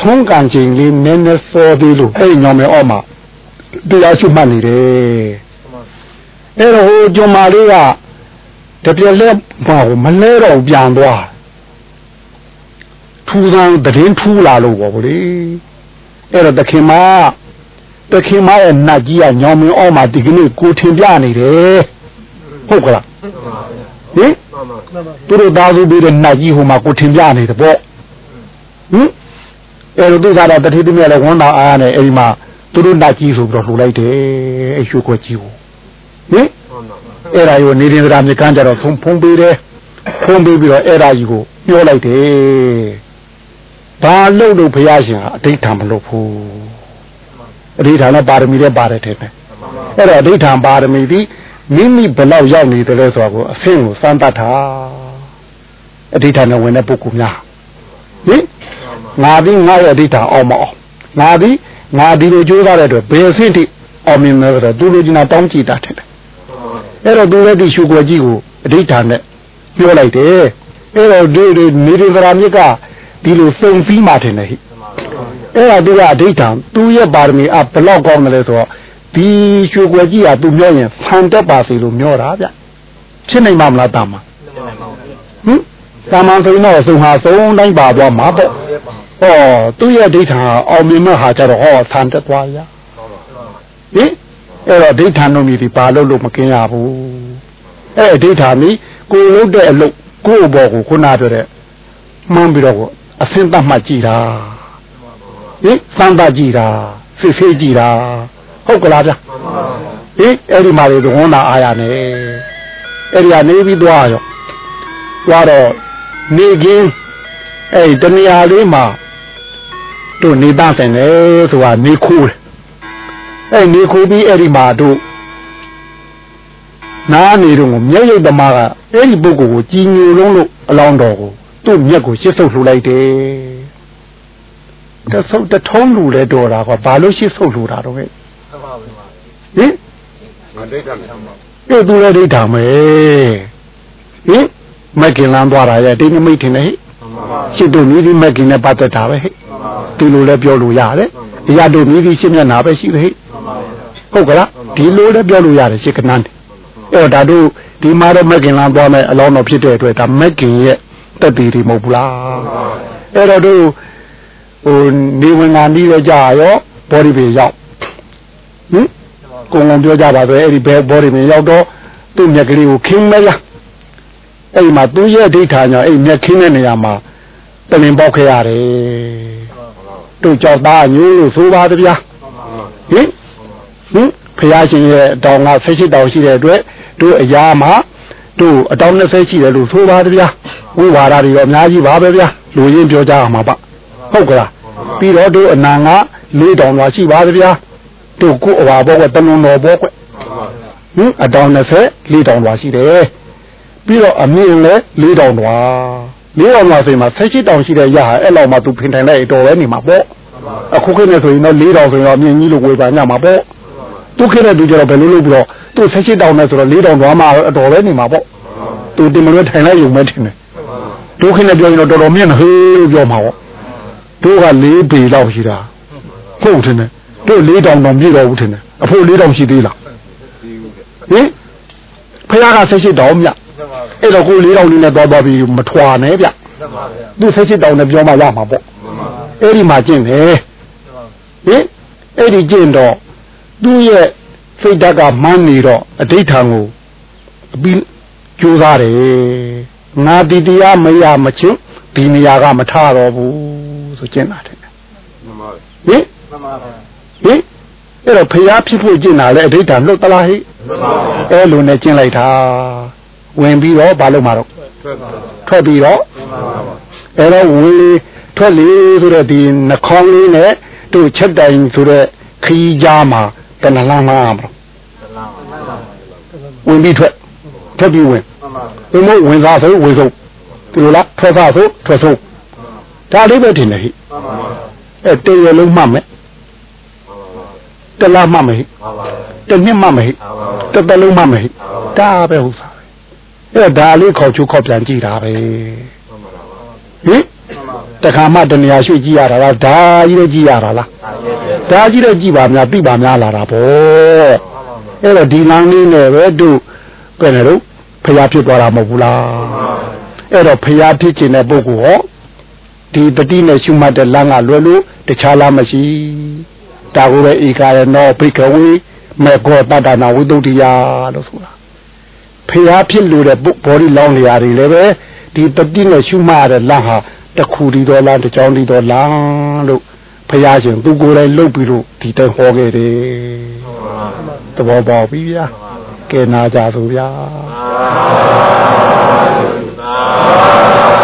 ဆုံးကံချိန်လေးနည်းနည်းစောသေးလို့အဲ့ဒီညောင်မယ်အော့မှာတရားရှုမှတ်နေတယ်အဲ့တော့ဟိုကျွန်းမာလေးကတပြက်လက်ဘာကိုမလဲတော့ပြန်သွားထူဆန်းတရင်ထူလာလို့ပေါ့လေအဲ့တော့တခင်မ တခင်မရဲ့နတ်ကြီးကညောင်မင်းအောက်မှာဒီကနေ့ကိုထင်ပြနေတယ်ဟုတ်ကလားဟင်သူတို့သားစုပြီးတဲ့နတ်ကြီးဟိုမှာကိုထင်ပြနေတယ်ပေါ့ဟင်အဲ့တော့သူကတော့တတိတည်းမြဲလဲဝန်တာအားနဲ့အဲ့ဒီမှာသူတို့နတ်ကြီးဆိုပြီးတော့လှူလိုက်တယ်အဲ့ရွှေခွက်ကြီးကိုဟင်အဲ့ဒါကိုနေရင်သရာမြေကမ်းကြတော့ဖုံဖုံးပေးတယ်ဖုံးပေးပြီးတော့အဲ့ဒါကြီးကိုပြောလိုက်တယ်ဘာလို့လို့ဘုရားရှင်ကအဋိဌာန်မလုပ်ဘူး အဋိဌာန်နဲ့ပါရမီနဲ့ပါတယ်တဲ့ပဲအဲ့တော့အဋိဌာန်ပါရမီဒီမိမိဘယ်လောက်ရောက်နေတယ်လဲဆိုတော့ကိုအဆင့်ကိုစမ်းတတ်တာအဋိဌာန်နဲ့ဝင်တဲ့ပုဂ္ဂိုလ်များဟင်ငါဒီငါရဲ့အဋိဌာန်အောင်မအောင်ငါဒီငါဒီလိုကြိုးစားတဲ့အတွက်ဘယ်အဆင့်ထိအောင်မြင်မလဲဆိုတော့သူလိုချင်တာတောင်းကြည့်တာတဲ့အဲ့တော့သူလည်းဒီရှုွယ်ကြီးကိုအဋိဌာန်နဲ့ပြောလိုက်တယ်အဲ့တော့ဒီဒီနေရဗရာမြစ်ကဒီလိုစုံစည်းမှထင်တယ်ဟိ အဲ့ဒါသူကအဋိဌာန်သူရဲ့ပါရမီအဘလောက်ကောင်းတယ်လဲဆိုတော့ဒီရှုွယ်ကြီးကသူပြောရင်ဆန်တက်ပါစေလို့ပြောတာဗျဖြစ်နိုင်မှာမလားတာမဟင်တာမန်ဆိုရင်တော့စုံဟာစုံတိုင်းပါသွားမှာပေါ့ဟောသူရဲ့အဋိဌာန်အောင်မြင်မဲ့ဟာကြတော့ဟောဆန်တက်သွားရဟင်အဲ့တော့ဒိဋ္ဌာန်တို့မြည်ဒီဘာလို့လို့မကင်းရဘူးအဲ့ဒိဋ္ဌာန်မြည်ကိုလုပ်တဲ့အလုပ်ကိုယ့်ဘောကိုခုနပြောတဲ့မှန်းပြီးတော့ကိုအစင်းသတ်မှတ်ကြည့်တာ ဟင်စမ်းသပ်ကြည့်တာစစ်ဆေးကြည့်တာဟုတ်ကလားဗျဟဟင်အဲ့ဒီမှာလေသဝန်နာအာရနဲ့အဲ့ဒီကနေပြီးသွားရောသွားတော့နေကင်းအဲ့ဒီတနေရာလေးမှာတို့နေသားဆိုင်တယ်ဆိုတာနေခိုးတယ်အဲ့နေခိုးပြီးအဲ့ဒီမှာတို့နားနေတော့မျက်ရည်သမားကအဲ့ဒီပုဂ္ဂိုလ်ကိုကြည်ညိုလုံးလို့အလောင်းတော်ကိုသူ့မျက်ကိုရှစ်ဆုပ်လှူလိုက်တယ် တဆုပ်တထုံးလူလဲတော်တာကဘာလို့ရှစ်ဆုပ်လှူတာတော့ဟဲ့မှန်ပါဗျာဟင်ငါဒိဋ္ဌာန်ပြသူလည်းဒိဋ္ဌာမယ်ဟင်မက်ကင်လန်းသွားတာရဲ့တိနမိတ်ထင်တယ်ဟဲ့မှန်ပါရှစ်တို့မြည်ဒီမက်ကင်နဲ့ပတ်သက်တာပဲဟဲ့ဒီလိုလည်းပြောလို့ရတယ်ဒီရတို့မြည်ဒီရှစ်မျက်နာပဲရှိတယ်ဟဲ့မှန်ပါဗျာဟုတ်ကလားဒီလိုလည်းပြောလို့ရတယ်ရှစ်ကနန်းအဲ့တော့ဒါတို့ဒီမှာတော့မက်ကင်လန်းသွားမယ်အလောင်းတော်ဖြစ်တဲ့အတွက်ဒါမက်ကင်ရဲ့တက်တည်တွေမဟုတ်ဘူးလားအဲ့တော့တို့ ဟိုနေဝင်ငါပြီးတော့ကြာရောဘောဒီပေရောက်ဟင်ကိုယ်ကပြောကြပါပဲအဲ့ဒီဘဲဘောဒီပေရောက်တော့သူ့မြက်ကလေးကိုခင်းမရအဲ့ဒီမှာသူ့ရဲ့ဒိဋ္ဌာညာအဲ့ဒီမြက်ခင်းတဲ့နေရာမှာတလင်ပေါက်ခဲ့ရတယ်တို့ကြောက်သားညိုးလို့ဆိုပါတဗျာဟင်ဟင်ဖရာရှင်ရဲ့တောင်က18တောင်ရှိတဲ့အတွက်တို့အရာမှာတို့အတောင်20ရှိတယ်လို့ဆိုပါတဗျာဝိဝါဒတွေတော့အများကြီးပါပဲဗျာလူရင်းပြောကြအောင်ပါပါ ဟုတ်ကလားပြီးတော့တို့အနာက၄တောင်သွားရှိပါဗျာတို့ကိုအဝါဘောကတမန်တော်ဘောကွဟင်အတောင်20၄တောင်သွားရှိတယ်ပြီးတော့အမြင့်လည်း၄တောင်သွား၄တောင်သွားဆိုရင်မှာ18တောင်ရှိတဲ့ရဟာအဲ့လောက်မှသူဖင်ထိုင်လိုက်တော်ပဲနေမှာပေါ့အခုခေတ်နဲ့ဆိုရင်တော့၄တောင်ဆိုရင်တော့အမြင့်ကြီးလို့ဝေဖန်ကြမှာပေါ့သူခေတ်နဲ့သူကျတော့ဘယ်လိုလုပ်ပြီးတော့သူ18တောင်နဲ့ဆိုတော့၄တောင်သွားမှအတော်ပဲနေမှာပေါ့သူတင်မလို့ထိုင်လိုက်ရုံပဲထင်တယ်ဒုက္ခနဲ့ပြောရင်တော့တော်တော်မြင့်နေဟေးလို့ပြောမှာပေါ့ တို့က၄ပေလောက်ရှိတာဟုတ်တယ်နဲ့တို့၄တောင်တောင်ပြည့်တော်ဘူးထင်တယ်အဖို့၄တောင်ရှိသေးလားဟင်ဖခင်က18တောင်မြတ်မှန်ပါဗျာအဲ့တော့ကို၄တောင်လေးနဲ့သွားသွားပြီးမထွာနဲ့ဗျမှန်ပါဗျာသူ18တောင်နဲ့ပြောမှရမှာပေါ့အဲ့ဒီမှာကျင့်တယ်မှန်ပါဟင်အဲ့ဒီကျင့်တော့သူ့ရဲ့စိတ်ဓာတ်ကမှန်းနေတော့အဋိဋ္ဌံကိုအပြီးကြိုးစားတယ်ငါဒီတရားမရမချင်းဒီနေရာကမထတော့ဘူး ဆိုကျင့်တာတယ်မှန်ပါဟင်မှန်ပါဗျာဟင်အဲ့တော့ဖျားဖြစ်ဖို့ကျင့်တာလေအဋိဋ္ဌံလွတ်သလားဟိမှန်ပါဗျာအဲ့လိုနဲ့ကျင့်လိုက်တာဝင်ပြီးတော့ဘာလို့မှာတော့ထွက်ပါထွက်ပြီးတော့မှန်ပါဗျာအဲ့တော့ဝင်လေထွက်လေဆိုတော့ဒီနှခေါင်းလေးနဲ့တို့ချက်တိုင်ဆိုတော့ခီးကြားမှာတဏှလန်းမှာမလို့သလားမှန်ပါဗျာဝင်ပြီးထွက်ထွက်ပြီးဝင်မှန်ပါဗျာဘယ်မို့ဝင်စားဆိုဝင်ဆုံးဒီလိုလားထွက်စားဆိုထွက်ဆုံး ဒါလေးပဲထင်တယ်ဟိမှန်ပါဗျာအဲ့တရလုံးမှတ်မယ်တလားမှတ်မယ်ဟိမှန်ပါတနှစ်မှတ်မယ်ဟိတသက်လုံးမှတ်မယ်ဟိဒါပဲဟုတ်စားပဲအဲ့ဒါလေးခေါ်ချုပ်ခေါ်ပြန်ကြည့်တာပဲဟင်မှန်ပါဗျာတခါမှတနေရာရွှေ့ကြည့်ရတာလားဒါကြီးလည်းကြည့်ရတာလားဒါကြီးလည်းကြည့်ပါများပြပါများလာတာပေါ့အဲ့တော့ဒီလမ်းလေးနဲ့ပဲတို့ဘယ်နဲ့တော့ဖျားဖြစ်သွားတာမဟုတ်ဘူးလားအဲ့တော့ဖျားဖြစ်ခြင်းတဲ့ပုဂ္ဂိုလ်ဟော ဒီတတိနဲ့ရှုမှတ်တဲ့လမ်းကလွယ်လို့တခြားလမ်းမရှိဒါကိုပဲဧကာရနောဘိကဝေမေကောတတ္တနာဝိတုဒ္ဓိယလို့ဆိုတာဖျားဖြစ်လို့တဲ့ဘောဒီလောင်းနေရာတွေလည်းပဲဒီတတိနဲ့ရှုမှတ်ရတဲ့လမ်းဟာတစ်ခုဒီတော်လားတစ်ချောင်းဒီတော်လားလို့ဖျားရှင်သူကိုယ်တိုင်လှုပ်ပြီးလို့ဒီတိုင်ဟောခဲ့တယ်သဘောပေါက်ပြီဗျာကဲနာကြဆိုဗျာပါ